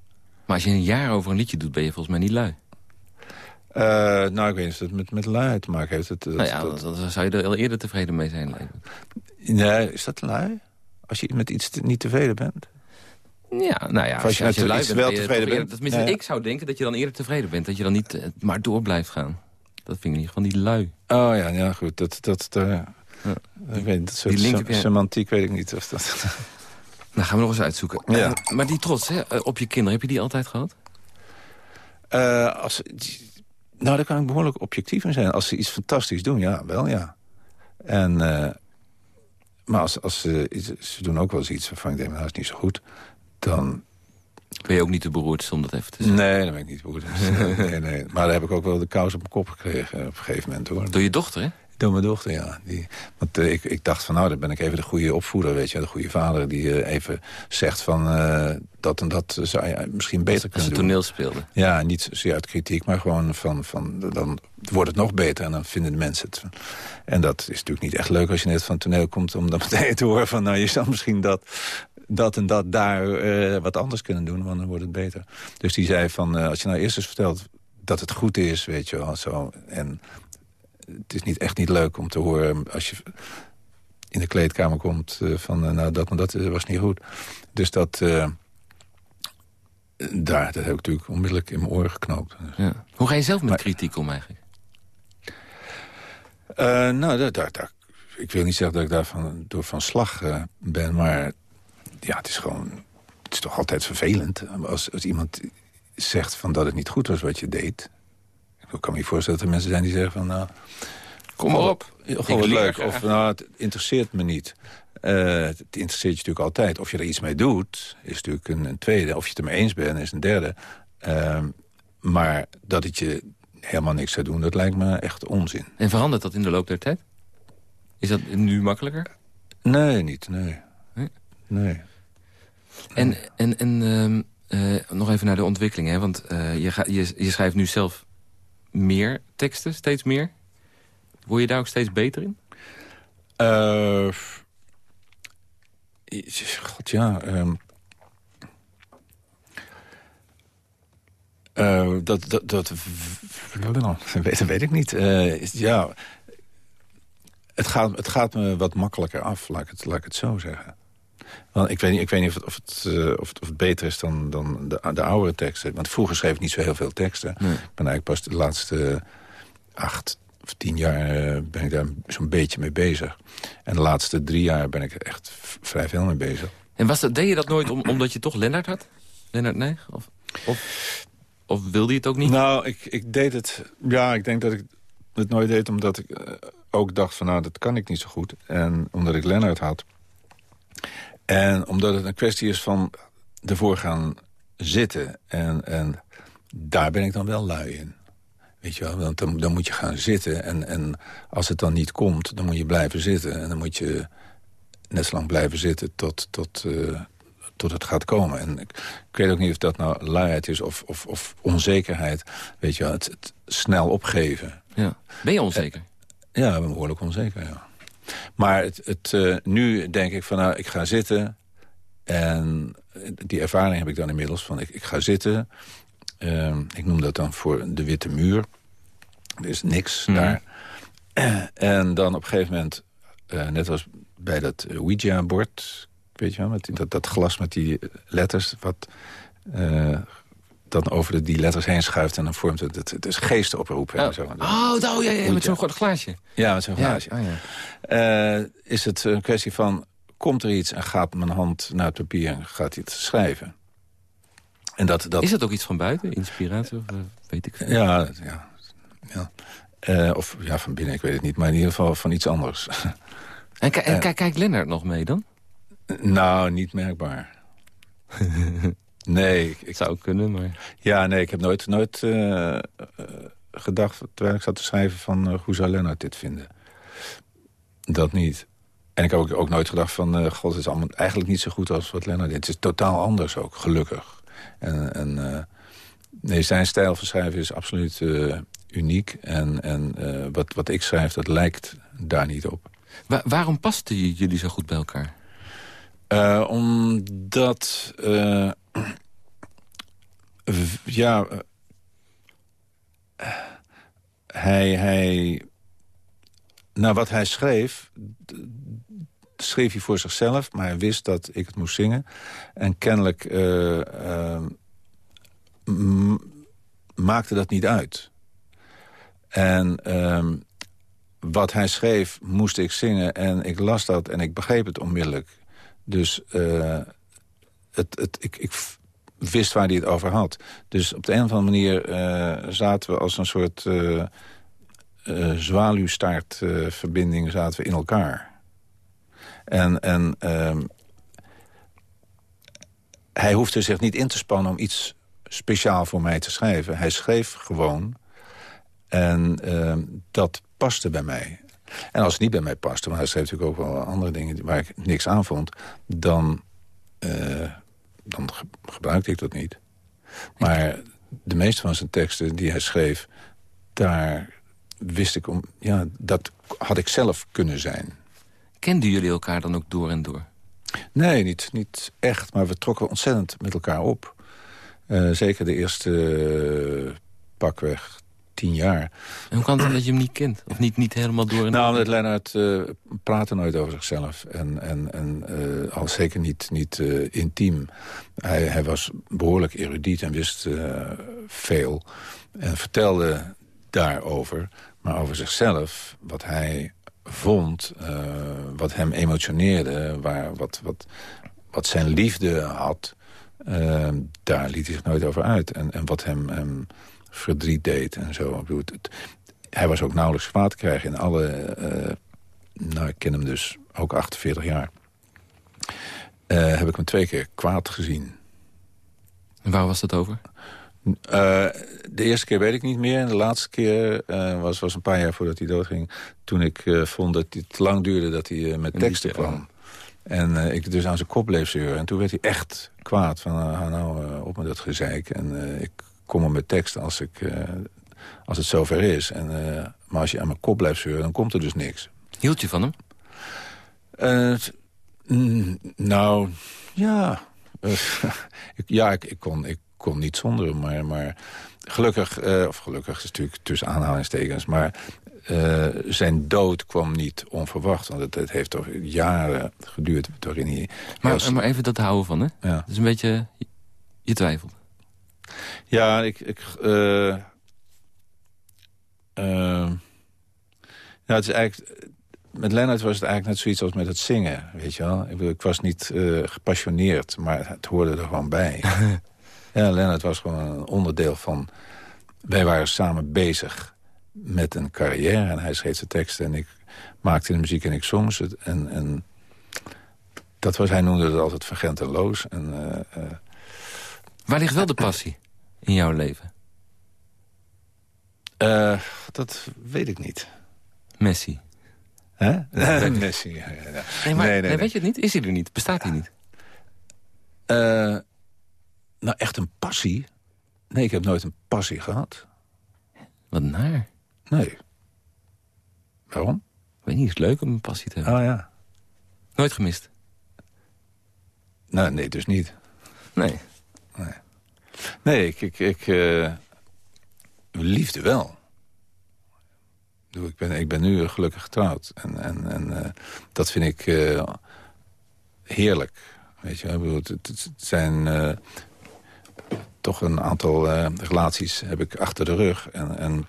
S3: Maar als je een jaar over een liedje doet, ben je volgens mij niet lui.
S5: Uh, nou, ik weet niet of het met, met lui te maken heeft. Het,
S3: nou ja, dat, dan zou je er al eerder tevreden mee zijn.
S5: Nee, is dat lui? Als je met iets te, niet tevreden bent?
S3: Ja, nou ja, als, je, als je wel tevreden bent. Tenminste, ja. ik zou denken dat je dan eerder tevreden bent. Dat je dan niet uh, maar door blijft gaan. Dat vind ik in ieder geval niet lui.
S5: Oh ja, ja goed. Dat, dat, uh, ja. Ik weet, dat soort link je... semantiek weet ik niet. Of dat...
S3: Nou, gaan we nog eens uitzoeken. Ja. Uh, maar die trots hè, op je kinderen, heb je die altijd gehad?
S5: als, nou, daar kan ik behoorlijk objectief in zijn. Als ze iets fantastisch doen, ja, wel ja. En... maar als, als ze, ze doen ook wel eens iets waarvan ik denk, nou, dat is niet zo goed dan...
S3: Ben je ook niet te beroerd om dat even te zeggen?
S5: Nee, dan ben ik niet beroerd. nee, nee. Maar daar heb ik ook wel de kous op mijn kop gekregen op een gegeven moment. Hoor.
S3: Door je dochter, hè?
S5: Door mijn dochter, ja. Die, want uh, ik, ik dacht van, nou, dan ben ik even de goede opvoeder, weet je. De goede vader die uh, even zegt van... Uh, dat en dat zou je misschien beter kunnen doen.
S3: toneel speelde.
S5: Ja, niet zozeer uit kritiek, maar gewoon van... van dan wordt het nog beter en dan vinden de mensen het. En dat is natuurlijk niet echt leuk als je net van toneel komt... om dan meteen te horen van, nou, je zou misschien dat dat en dat daar uh, wat anders kunnen doen, want dan wordt het beter. Dus die zei van, uh, als je nou eerst eens vertelt dat het goed is, weet je wel, zo. En het is niet, echt niet leuk om te horen als je in de kleedkamer komt uh, van, nou, dat en dat was niet goed. Dus dat, daar, dat heb ik natuurlijk onmiddellijk in mijn oren geknoopt.
S3: Ja. Hoe ga je zelf met kritiek om eigenlijk?
S5: nou, daar, daar, daar, ik wil niet zeggen dat ik daarvan door van slag ben, maar ja, het is gewoon... Het is toch altijd vervelend als, als iemand zegt van dat het niet goed was wat je deed. Ik kan me niet voorstellen dat er mensen zijn die zeggen van... Nou,
S3: Kom maar op.
S5: Gewoon leuk. Of nou, het interesseert me niet. het interesseert je natuurlijk altijd. Of je er iets mee doet, is natuurlijk een, een tweede. Of je het ermee eens bent, is een derde. Ehm, maar dat het je helemaal niks zou doen, dat lijkt me echt onzin.
S3: En verandert dat in de loop der tijd? Is dat nu makkelijker?
S5: Nee, niet. Nee. Nee.
S3: En, en, en ehm, eh, nog even naar de ontwikkeling. Hè? Want uh, je, je, je schrijft nu zelf meer teksten, steeds meer. Word je daar ook steeds beter in?
S5: Uh, God, ja. Uh, dat, dat, dat, dat weet ik niet. Ja, het gaat, het gaat me wat makkelijker af, laat ik het, laat ik het zo zeggen. Want ik weet niet, ik weet niet of, het, of, het, uh, of, het, of het beter is dan, dan de, de oudere teksten. Want vroeger schreef ik niet zo heel veel teksten. Nee. Ik ben eigenlijk pas de laatste acht of tien jaar ben ik daar zo'n beetje mee bezig. En de laatste drie jaar ben ik er echt vrij veel mee bezig.
S3: En was dat, deed je dat nooit om, omdat je toch Lennart had? Lennart Neig? Of, of, of wilde je het ook niet?
S5: Nou, ik, ik deed het... Ja, ik denk dat ik het nooit deed omdat ik uh, ook dacht van... nou, dat kan ik niet zo goed. En omdat ik Lennart had. En omdat het een kwestie is van ervoor gaan zitten. En, en daar ben ik dan wel lui in. Weet je wel, want dan, dan moet je gaan zitten. En, en als het dan niet komt, dan moet je blijven zitten. En dan moet je net zo lang blijven zitten tot, tot, uh, tot het gaat komen. En ik, ik, weet ook niet of dat nou luiheid is of, of, of onzekerheid. Weet je wel, het, het, snel opgeven.
S3: Ja. Ben je onzeker?
S5: Uh, ja, ik ben behoorlijk onzeker, ja. Maar het, het, uh, nu denk ik van, nou, ik ga zitten. En die ervaring heb ik dan inmiddels van, ik, ik ga zitten. Uh, ik noem dat dan voor de witte muur. Er is niks mm. daar. En dan op een gegeven moment, uh, net als bij dat Ouija-bord... weet je wel, met die, dat, dat glas met die letters... wat uh, dan over de, die letters heen schuift en dan vormt het... Het, het is oproepen.
S3: Oh,
S5: en zo.
S3: oh, oh ja, ja, met zo'n groot glaasje.
S5: Ja, met zo'n glaasje.
S3: Ja, oh, ja.
S5: Uh, is het een kwestie van, komt er iets en gaat mijn hand naar het papier... en gaat hij het schrijven? En dat, dat...
S3: Is dat ook iets van buiten, inspiratie? Of, uh, weet ik veel?
S5: Ja, ja. ja. Uh, of ja, van binnen, ik weet het niet. Maar in ieder geval van iets anders.
S3: En, en kijkt Lennart nog mee dan?
S5: Nou, niet merkbaar. nee. Ik,
S3: Zou kunnen, maar...
S5: Ja, nee, ik heb nooit, nooit uh, gedacht, terwijl ik zat te schrijven... van hoe zou Lennart dit vinden? Dat niet. En ik heb ook, ook nooit gedacht van... god, het is allemaal eigenlijk niet zo goed als wat Lennart deed. Het is totaal anders ook, gelukkig. En, en nee, zijn stijl van schrijven is absoluut uniek. En, en wat, wat ik schrijf, dat lijkt daar niet op.
S3: Waar, waarom pasten jullie zo goed bij elkaar?
S5: Omdat... Ja... Uh, hij, hij... Nou, wat hij schreef... schreef hij voor zichzelf, maar hij wist dat ik het moest zingen. En kennelijk maakte dat niet uit. En wat hij schreef moest ik zingen en ik las dat en ik begreep het onmiddellijk. Dus uh, het, het, ik, ik wist waar hij het over had. Dus op de een of andere manier uh, zaten we als een soort uh, zwaluwstaartverbinding zaten we in elkaar. En, en ehm, hij hoefde zich niet in te spannen om iets speciaal voor mij te schrijven. Hij schreef gewoon. En ehm, dat paste bij mij. En als het niet bij mij paste, maar hij schreef natuurlijk ook wel andere dingen waar ik niks aan vond, dan, dan ge gebruikte ik dat niet. Maar de meeste van zijn teksten die hij schreef, daar wist ik om, ja, dat had ik zelf kunnen zijn.
S3: Kenden jullie elkaar dan ook door en door?
S5: Nee, niet, niet echt, maar we trokken ontzettend met elkaar op. Uh, zeker de eerste uh, pakweg tien jaar.
S3: En hoe kan het dat je hem niet kent? Of niet, niet helemaal door?
S5: Nou, omdat Lennart uh, praatte nooit over zichzelf. En, en, en uh, al zeker niet, niet uh, intiem. Hij, hij was behoorlijk erudiet en wist veel. En vertelde daarover. Maar over zichzelf, wat hij vond, wat hem emotioneerde... Waar, wat, wat, wat zijn liefde had... daar liet hij zich nooit over uit. En, en wat hem... hem verdriet deed en zo. Ik bedoel, het, hij was ook nauwelijks kwaad te krijgen in alle... Uh, nou, ik ken hem dus ook 48 jaar. eh, heb ik me twee keer kwaad gezien.
S3: En waar was dat over?
S5: Uh, de eerste keer weet ik niet meer. En de laatste keer was, was een paar jaar voordat hij doodging. Toen ik vond dat het te lang duurde dat hij met teksten kwam. En ik dus aan zijn kop bleef zeuren. En toen werd hij echt kwaad. Van, nou op met dat gezeik. En ik kom er met tekst als, ik, als het zover is. En, maar als je aan mijn kop blijft zeuren, dan komt er dus niks.
S3: Hield je van hem?
S5: nou, ja. ja, ik, ik, kon... Ik, kon niet zonder hem. Maar, maar gelukkig, of gelukkig is natuurlijk tussen aanhalingstekens... maar uh, zijn dood kwam niet onverwacht. Want het, het heeft toch jaren geduurd waarin hij...
S3: Maar, was... maar even dat houden van, hè? Ja. is een beetje... Je twijfelt.
S5: Ja, ik... ik uh, ja, het is eigenlijk... Met Leonard was het eigenlijk net zoiets als met het zingen, weet je wel. Ik, ik was niet uh, gepassioneerd, maar het hoorde er gewoon bij. Ja, Lennart was gewoon een onderdeel van... Wij waren samen bezig met een carrière. En hij schreef de teksten en ik maakte de muziek en ik zong ze. En, en dat was, hij noemde het altijd vergent en uh, uh,
S3: Waar ligt wel de passie in jouw leven?
S5: Uh, dat weet ik niet.
S3: Messi.
S5: Hè? Messi, ja, ja.
S3: Nee, maar nee, nee, nee, weet je het niet? Is hij er niet? Bestaat hij niet?
S5: Nou, echt een passie? Nee, ik heb nooit een passie gehad.
S3: Wat naar.
S5: Nee. Waarom?
S3: Ik weet niet, het is leuk om een passie te hebben.
S5: Oh ja.
S3: Nooit gemist?
S5: Nou, nee, dus niet.
S3: Nee.
S5: Nee, nee ik... ik, ik uh, liefde wel. Ik ben, ik ben nu gelukkig getrouwd. En, en, en uh, dat vind ik uh, heerlijk. Weet je, het, zijn toch een aantal relaties heb ik achter de rug. En, en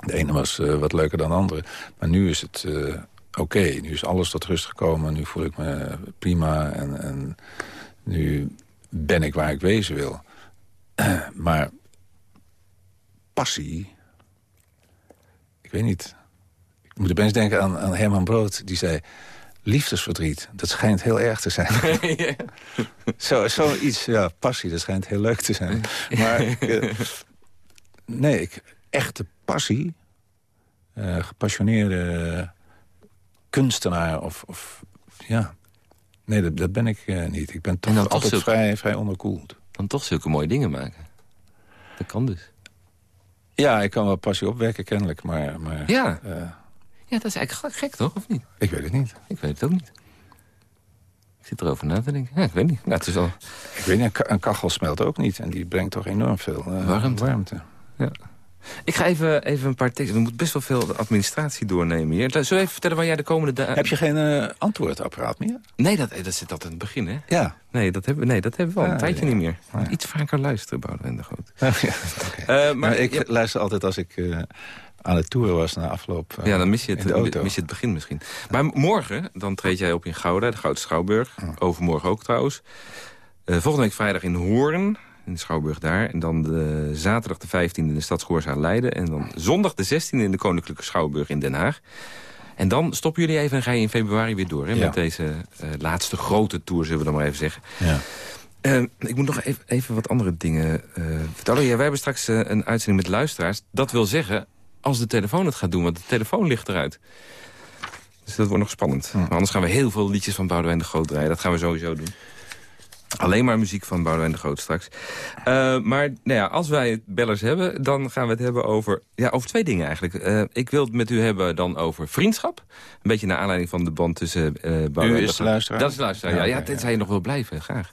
S5: de ene was wat leuker dan de andere. Maar nu is het oké. Nu is alles tot rust gekomen. Nu voel ik me prima. En, en nu ben ik waar ik wezen wil. maar passie... Ik weet niet. Ik moet opeens denken aan, aan Herman Brood. Die zei liefdesverdriet. Dat schijnt heel erg te zijn. Zo, Zoiets, ja, passie, dat schijnt heel leuk te zijn. Maar uh, nee, ik, echte passie, uh, gepassioneerde kunstenaar of, of ja... Nee, dat, dat ben ik uh, niet. Ik ben toch altijd zulke, vrij, vrij onderkoeld.
S3: Dan toch zulke mooie dingen maken. Dat kan dus.
S5: Ja, ik kan wel passie opwekken, kennelijk. Maar, maar
S3: ja. Ja, dat is eigenlijk gek, toch? Of niet?
S5: Ik weet het niet.
S3: Ik weet het ook niet. Ik zit erover na te denken. Ja, ik weet niet. Nou, het is al...
S5: Ik weet niet, een kachel smelt ook niet. En die brengt toch enorm veel uh, warmte. warmte.
S3: Ja. Ik ga even, even een paar teksten. We moeten best wel veel administratie doornemen hier. Zullen we even vertellen waar jij de komende dagen...
S5: Heb je geen uh, antwoordapparaat meer?
S3: Nee dat, dat zit altijd in het begin, hè?
S5: Ja.
S3: Nee, dat hebben, nee, dat hebben we al een ah, tijdje niet meer. Ja. Iets vaker luisteren, Boudewijn de Groot. ja,
S5: okay. uh, maar, ik luister altijd als ik... Uh, aan het toeren was na afloop
S3: Ja, dan mis je, het, mis je het begin misschien. Maar morgen, dan treed jij op in Gouda, de Gouden Schouwburg. Overmorgen ook trouwens. Volgende week vrijdag in Hoorn, in de Schouwburg daar. En dan de zaterdag de 15e in de Stadschoorzaal Leiden. En dan zondag de 16e in de Koninklijke Schouwburg in Den Haag. En dan stoppen jullie even en ga je in februari weer door... Hè, met deze uh, laatste grote tour, zullen we dan maar even zeggen. Ja. Uh, ik moet nog even, even wat andere dingen uh, vertellen. Ja, wij hebben straks een uitzending met luisteraars. Dat wil zeggen, als de telefoon het gaat doen, want de telefoon ligt eruit. Dus dat wordt nog spannend. Maar anders gaan we heel veel liedjes van Boudewijn de Groot draaien. Dat gaan we sowieso doen. Alleen maar muziek van Boudewijn de Groot straks. Uh, maar nou ja, als wij bellers hebben, dan gaan we het hebben over, ja, over twee dingen eigenlijk. Uh, ik wil het met u hebben dan over vriendschap. Een beetje naar aanleiding van de band tussen uh, Boudewijn
S5: u is de luisteraar?
S3: Dat is de luisteraar, ja. ja, ja tenzij je nog wil blijven, graag.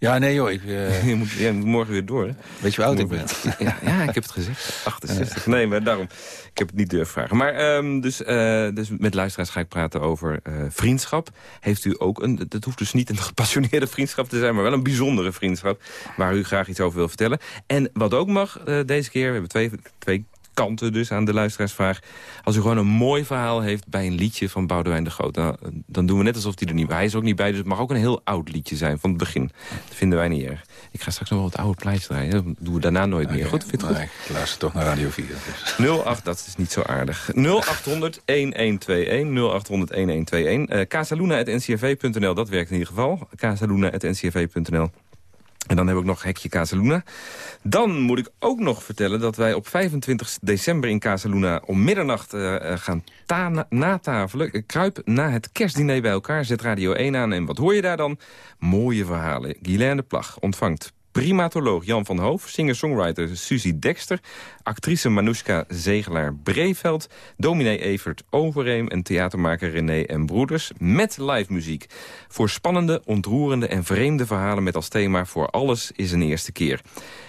S5: Ja, nee joh. Ik, uh...
S3: je, moet, morgen weer door, hè?
S5: Weet je hoe oud ik ben?
S3: Ja, ja, ik heb het gezegd. 68. Nee, maar daarom. Ik heb het niet durven vragen. Maar um, dus, uh, dus met luisteraars ga ik praten over uh, vriendschap. Heeft u ook een... Het hoeft dus niet een gepassioneerde vriendschap te zijn... maar wel een bijzondere vriendschap... waar u graag iets over wil vertellen. En wat ook mag deze keer... We hebben twee, twee kanten dus aan de luisteraarsvraag. Als u gewoon een mooi verhaal heeft bij een liedje van Boudewijn de Groot... dan, dan doen we net alsof hij er niet bij is. Hij is ook niet bij, dus het mag ook een heel oud liedje zijn van het begin. Dat vinden wij niet erg. Ik ga straks nog wel wat oude plaatjes draaien. Dat doen we daarna nooit meer. Goed, vind je het goed?
S5: ik luister toch naar Radio 4. Dus.
S3: 08, dat is niet zo aardig. 0800 1121 0800 1121. Uh, casaluna.ncrv.nl, dat werkt in ieder geval. casaluna.ncrv.nl. En dan heb ik nog Hekje Casaluna. Dan moet ik ook nog vertellen dat wij op 25 december in Casaluna... om middernacht uh, gaan natafelen. Kruip na het kerstdiner bij elkaar. Zet Radio 1 aan en wat hoor je daar dan? Mooie verhalen. Guylaine Plag ontvangt primatoloog Jan van Hoof... singer-songwriter Suzy Dexter... actrice Manoushka Zegelaar-Breveld... dominee Evert Overeem en theatermaker René en Broeders... met live muziek. Voor spannende, ontroerende en vreemde verhalen met als thema... voor alles is een eerste keer.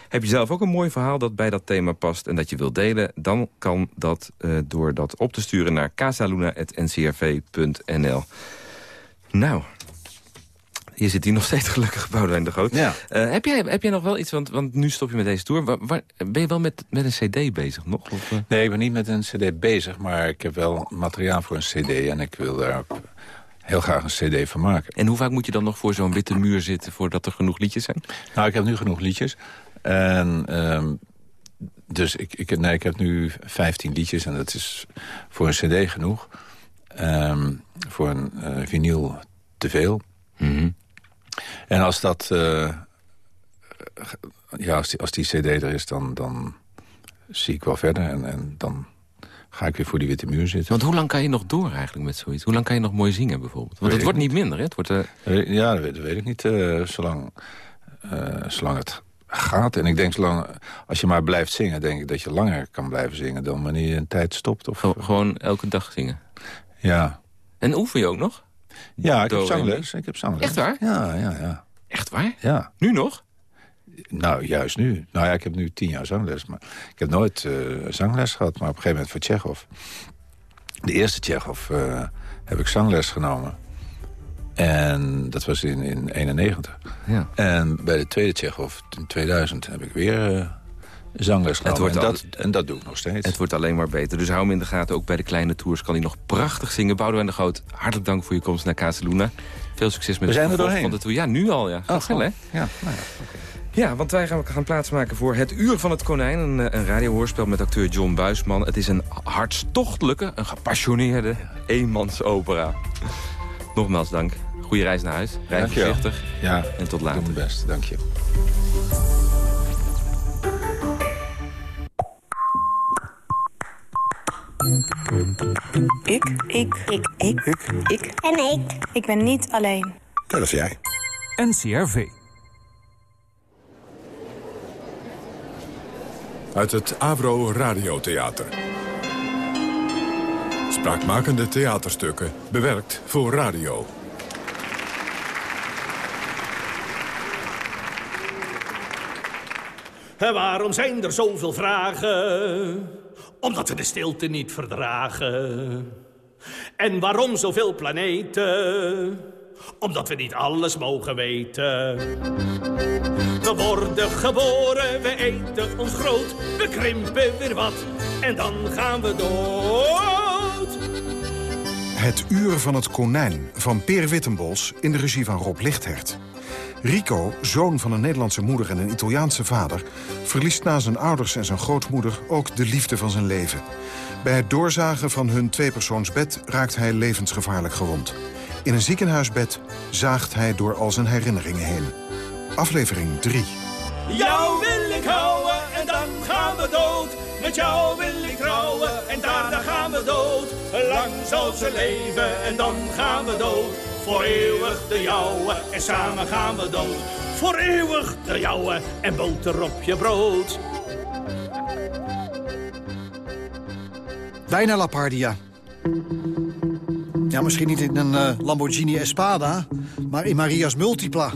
S3: Heb je zelf ook een mooi verhaal dat bij dat thema past... en dat je wilt delen, dan kan dat uh, door dat op te sturen naar casaluna.ncrv.nl. Nou, je zit hier nog steeds gelukkig, Boudewijn de Groot. Ja. Uh, heb, jij, heb jij nog wel iets, want, want nu stop je met deze tour. Waar, waar, ben je wel met, met een cd bezig nog? Of, uh?
S5: Nee, ik ben niet met een cd bezig, maar ik heb wel materiaal voor een cd... en ik wil daar heel graag een cd van maken.
S3: En hoe vaak moet je dan nog voor zo'n witte muur zitten... voordat er genoeg liedjes zijn?
S5: Nou, ik heb nu genoeg liedjes. En... Um, dus ik, ik, nee, ik heb nu 15 liedjes en dat is voor een cd genoeg. Um, voor een uh, vinyl te veel. Mm -hmm. En als dat... Uh, ja, als die, als die cd er is, dan, dan zie ik wel verder. En, en dan ga ik weer voor die witte muur zitten.
S3: Want hoe lang kan je nog door eigenlijk met zoiets? Hoe lang kan je nog mooi zingen bijvoorbeeld? Want het wordt niet minder, hè? Het wordt,
S5: uh... Ja, dat weet, dat weet, ik niet. Uh, zolang, zolang het gaat. En ik denk, zolang, als je maar blijft zingen... denk ik dat je langer kan blijven zingen dan wanneer je een tijd stopt. Of,
S3: Gewoon elke dag zingen?
S5: Ja.
S3: En oefen je ook nog?
S5: Ja, ik heb zangles. Ik heb zangles.
S3: Echt waar?
S5: Ja, ja, ja.
S3: Echt waar?
S5: Ja.
S3: Nu nog?
S5: Nou, juist nu. Nou ja, ik heb nu tien jaar zangles. Maar ik heb nooit uh, zangles gehad, maar op een gegeven moment voor Tsjechov. De eerste Tsjechov uh, heb ik zangles genomen. En dat was in 1991. Ja. En bij de tweede Tsjechov, in 2000, heb ik weer... Uh, zangles genomen. En dat, en, dat, doe ik nog steeds.
S3: Het wordt alleen maar beter. Dus hou hem in de gaten. Ook bij de kleine tours kan hij nog prachtig zingen. Boudewijn de Groot, hartelijk dank voor je komst naar Casaluna. Veel succes met
S5: We zijn
S3: het
S5: er doorheen.
S3: Van de tour. Ja, nu al. Ja,
S5: oh,
S3: hè? Ja,
S5: nou ja, okay.
S3: ja, want wij gaan, gaan plaatsmaken voor Het Uur van het Konijn. Een, een radiohoorspel met acteur John Buisman. Het is een hartstochtelijke, een gepassioneerde eenmansopera. Nogmaals dank. Goede reis naar huis. Rij voorzichtig.
S5: Ja,
S3: en tot later.
S5: Doe mijn best. Dank je.
S7: Ik. Ik. Ik. Ik. Ik. Ik. En ik. Ik ben niet alleen.
S8: Dat is jij.
S2: NCRV. Uit het Avro Radiotheater. Spraakmakende theaterstukken, bewerkt voor radio.
S9: En waarom zijn er zoveel vragen? Omdat we de stilte niet verdragen. En waarom zoveel planeten? Omdat we niet alles mogen weten. We worden geboren, we eten ons groot. We krimpen weer wat en dan gaan we dood.
S8: Het Uur van het Konijn van Peer Wittenbos in de regie van Rob Lichthert. Rico, zoon van een Nederlandse moeder en een Italiaanse vader... verliest na zijn ouders en zijn grootmoeder ook de liefde van zijn leven. Bij het doorzagen van hun tweepersoonsbed raakt hij levensgevaarlijk gewond. In een ziekenhuisbed zaagt hij door al zijn herinneringen heen. Aflevering 3.
S9: Jou wil ik houden en dan gaan we dood. Met jou wil ik trouwen en daarna gaan we dood. Lang zal ze leven en dan gaan we dood. Voor eeuwig de jouwe en samen gaan we dood. Voor eeuwig de jouwe en boter op je brood.
S10: Bijna Lapardia. Ja, misschien niet in een uh, Lamborghini Espada, maar in Maria's Multipla.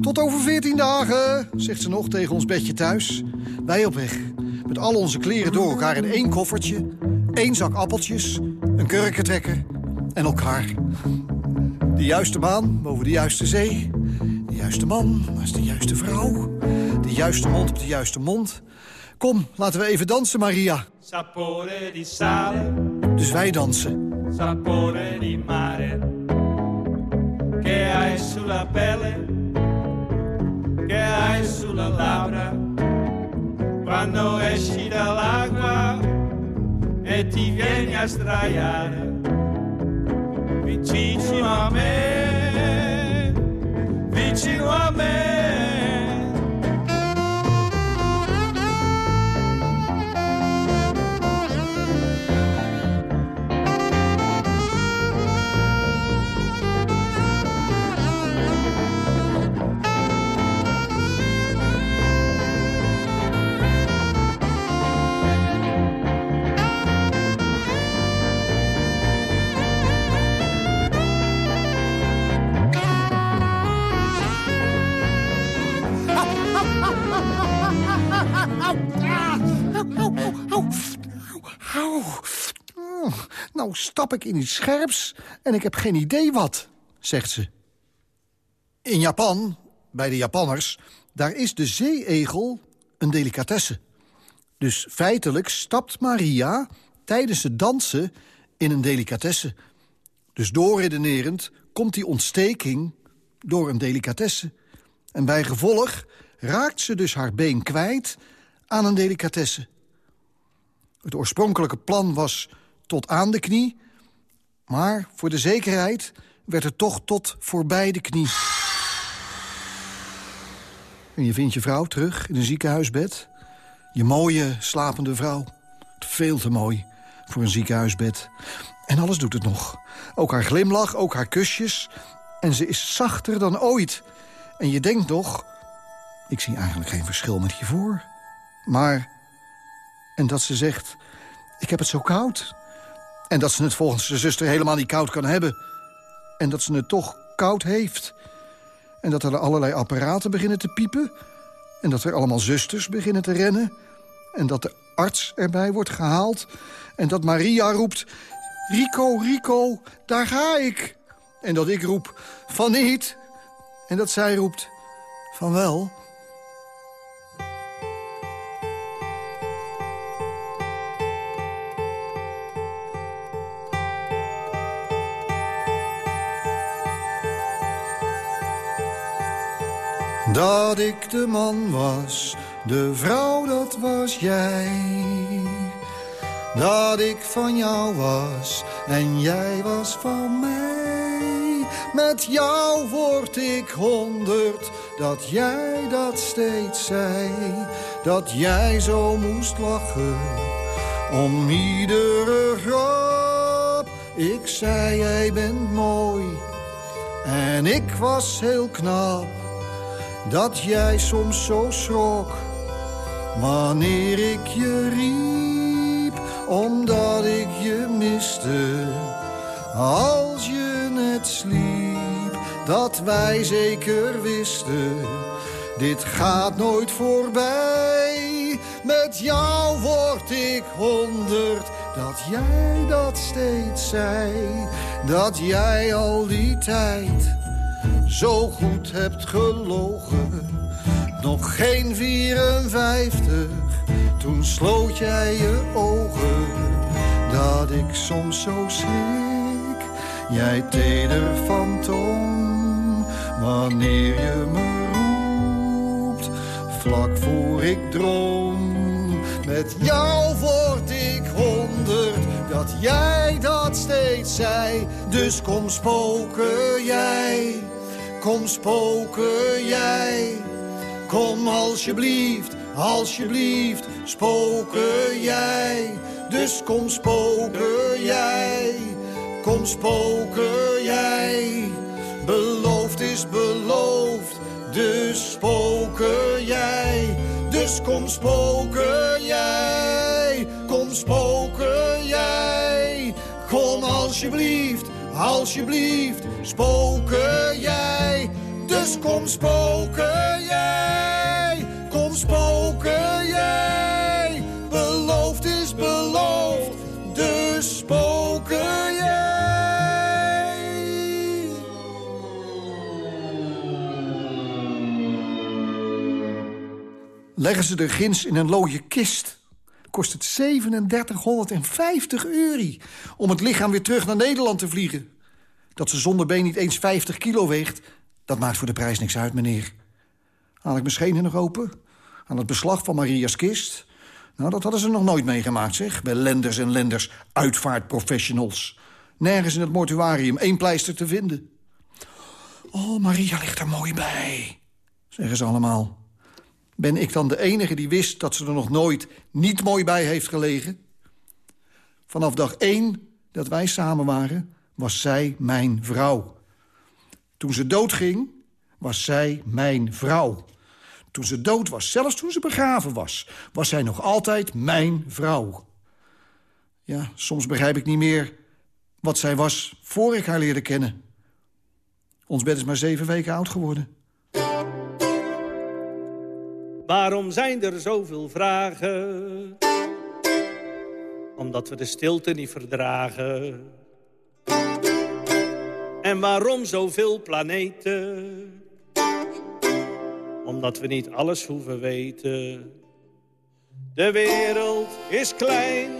S10: Tot over veertien dagen, zegt ze nog tegen ons bedje thuis. Wij op weg, met al onze kleren door elkaar in één koffertje... één zak appeltjes, een kurkentrekker en elkaar. De juiste maan boven de juiste zee. De juiste man naast de juiste vrouw. De juiste mond op de juiste mond. Kom, laten we even dansen, Maria.
S11: Sapore di sale.
S10: Dus wij dansen.
S11: Sapore di mare. Che hai sulla pelle. Che hai sulla labbra. Quando esci dall'acqua e ti vieni a sdraiare vicino a me, vicino a me.
S10: Nou stap ik in iets scherps en ik heb geen idee wat, zegt ze. In Japan, bij de Japanners, daar is de zeeegel een delicatesse. Dus feitelijk stapt Maria tijdens het dansen in een delicatesse. Dus doorredenerend komt die ontsteking door een delicatesse. En bij gevolg raakt ze dus haar been kwijt aan een delicatesse. Het oorspronkelijke plan was tot aan de knie... maar voor de zekerheid werd het toch tot voorbij de knie. En je vindt je vrouw terug in een ziekenhuisbed. Je mooie, slapende vrouw. Veel te mooi voor een ziekenhuisbed. En alles doet het nog. Ook haar glimlach, ook haar kusjes. En ze is zachter dan ooit. En je denkt nog... Ik zie eigenlijk geen verschil met hiervoor. Maar... En dat ze zegt... Ik heb het zo koud. En dat ze het volgens de zuster helemaal niet koud kan hebben. En dat ze het toch koud heeft. En dat er allerlei apparaten beginnen te piepen. En dat er allemaal zusters beginnen te rennen. En dat de arts erbij wordt gehaald. En dat Maria roept... Rico, Rico, daar ga ik. En dat ik roep, van niet. En dat zij roept, van wel. Dat ik de man was, de vrouw dat was jij. Dat ik van jou was en jij was van mij. Met jou word ik honderd, dat jij dat steeds zei. Dat jij zo moest lachen, om iedere grap. Ik zei jij bent mooi en ik was heel knap dat jij soms zo schrok wanneer ik je riep, omdat ik je miste als je net sliep. Dat wij zeker wisten, dit gaat nooit voorbij. Met jou word ik honderd, dat jij dat steeds zei, dat jij al die tijd zo goed hebt gelogen. Nog geen 54, toen sloot jij je ogen. Dat ik soms zo schrik, jij teder fantoom. Wanneer je me roept, vlak voor ik droom. Met jou word ik honderd, dat jij dat steeds zei. Dus kom spoken jij Kom spoken jij, kom alsjeblieft, alsjeblieft, spoken jij. Dus kom spoken jij, kom spoken jij. Beloofd is beloofd, dus spoken jij. Dus kom spoken jij, kom spoken jij. Kom alsjeblieft, alsjeblieft, spoken jij. Dus kom spoken jij, kom spoken jij. Beloofd is beloofd, dus spoken jij. leggen ze de gins in een looie kist. Kost het 3750 euro om het lichaam weer terug naar Nederland te vliegen. Dat ze zonder been niet eens 50 kilo weegt, dat maakt voor de prijs niks uit, meneer. Haal ik mijn schenen nog open? Aan het beslag van Maria's kist? Nou, dat hadden ze nog nooit meegemaakt, zeg. Bij lenders en lenders, uitvaartprofessionals. Nergens in het mortuarium één pleister te vinden. Oh, Maria ligt er mooi bij, zeggen ze allemaal. Ben ik dan de enige die wist dat ze er nog nooit niet mooi bij heeft gelegen? Vanaf dag één dat wij samen waren, was zij mijn vrouw. Toen ze doodging, was zij mijn vrouw. Toen ze dood was, zelfs toen ze begraven was... was zij nog altijd mijn vrouw. Ja, soms begrijp ik niet meer wat zij was voor ik haar leerde kennen. Ons bed is maar zeven weken oud geworden.
S9: Waarom zijn er zoveel vragen? Omdat we de stilte niet verdragen. En waarom zoveel planeten? Omdat we niet alles hoeven weten. De wereld is klein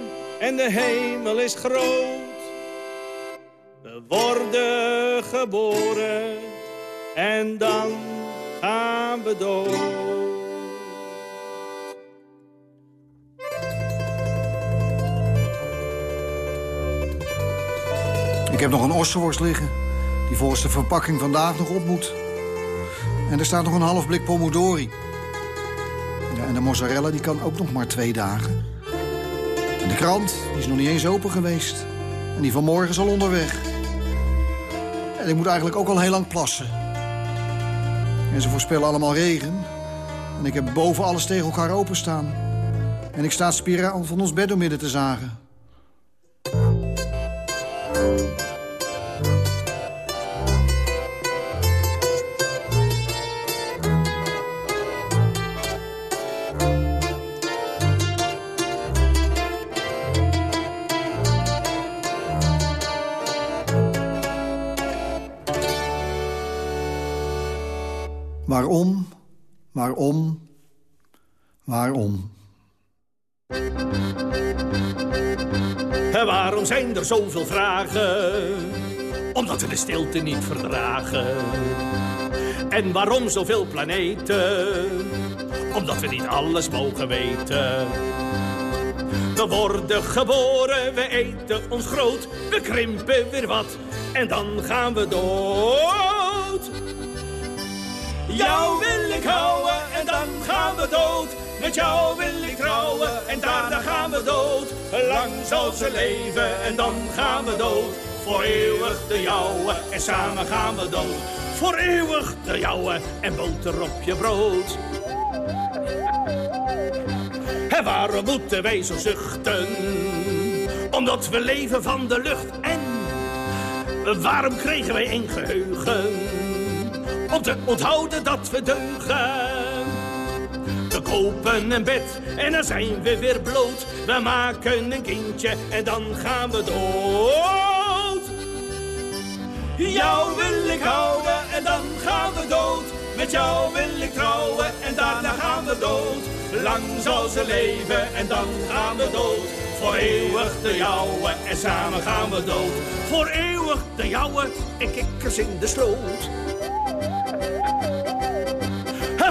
S9: en de hemel is groot. We worden geboren en dan gaan we dood.
S10: Heb nog een ossenworst liggen, die volgens de verpakking vandaag nog op moet. En er staat nog een half blik pomodori. Ja, en de mozzarella die kan ook nog maar twee dagen. En de krant die is nog niet eens open geweest. En die van morgen is al onderweg. En ik moet eigenlijk ook al heel lang plassen. En ze voorspellen allemaal regen. En ik heb boven alles tegen elkaar openstaan. En ik sta spiraal van ons bed door midden te zagen. Waarom, waarom, waarom?
S9: En waarom zijn er zoveel vragen? Omdat we de stilte niet verdragen. En waarom zoveel planeten? Omdat we niet alles mogen weten. We worden geboren, we eten ons groot, we krimpen weer wat en dan gaan we dood. Jou wil ik houden en dan gaan we dood. Met jou wil ik trouwen en daarna gaan we dood. Lang zal ze leven en dan gaan we dood. Voor eeuwig de jouwe en samen gaan we dood. Voor eeuwig de jouwe en boter op je brood. En waarom moeten wij zo zuchten? Omdat we leven van de lucht en waarom kregen wij een geheugen? Om te onthouden dat we deugen. We kopen een bed en dan zijn we weer bloot. We maken een kindje en dan gaan we dood. Jou wil ik houden en dan gaan we dood. Met jou wil ik trouwen en daarna gaan we dood. Lang zal ze leven en dan gaan we dood. Voor eeuwig de jouwe en samen gaan we dood. Voor eeuwig de jouwe en kikkers in de sloot.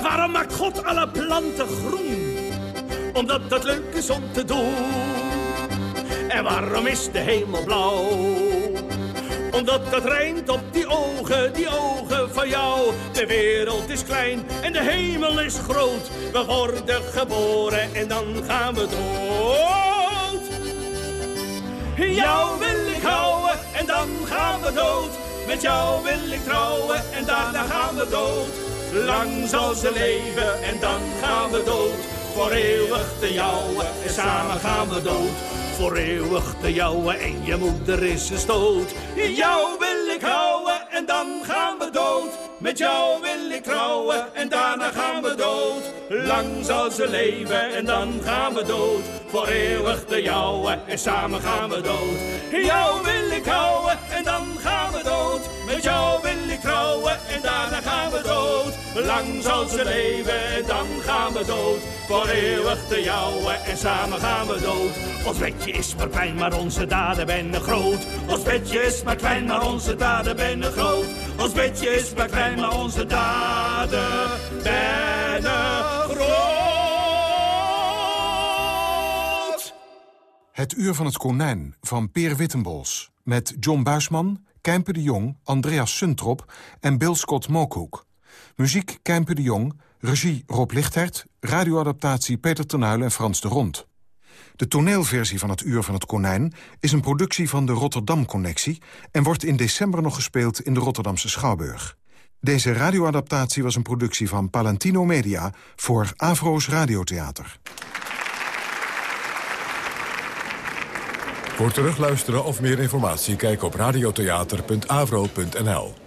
S9: Waarom maakt God alle planten groen? Omdat het leuk is om te doen. En waarom is de hemel blauw? Omdat het rijmt op die ogen, die ogen van jou. De wereld is klein en de hemel is groot. We worden geboren en dan gaan we dood. Jou wil ik houden en dan gaan we dood. Met jou wil ik trouwen en daarna gaan we dood. Lang zal ze leven en dan gaan we dood. Voor eeuwig de jouwe en samen gaan we dood. Voor eeuwig de jouwe en je moeder is een stoot. Jou wil ik houden en dan gaan we dood. Met jou wil ik trouwen en daarna gaan we dood. Lang zal ze leven en dan gaan we dood. Voor eeuwig de jouwe en samen gaan we dood. Jou wil ik houden en dan gaan we dood. Met jou wil ik trouwen en daarna gaan we dood. Lang zal ze leven en dan gaan we dood. Voor eeuwig te jouwen en samen gaan we dood. Ons bedje is maar klein, maar onze daden ben groot. Ons bedje is maar klein, maar onze daden ben groot. Ons bedje is maar klein, maar onze daden ben groot.
S8: Het Uur van het Konijn van Peer Wittenbols. Met John Buisman, Kijmpe de Jong, Andreas Suntrop en Bill Scott Mokoek. Muziek Kijmpe de Jong, regie Rob Lichthert... radioadaptatie Peter Tenuil en Frans de Rond. De toneelversie van het Uur van het Konijn is een productie van de Rotterdam-connectie... en wordt in december nog gespeeld in de Rotterdamse Schouwburg. Deze radioadaptatie was een productie van Palantino Media voor Avro's Radiotheater.
S2: Voor terugluisteren of meer informatie kijk op radiotheater.avro.nl.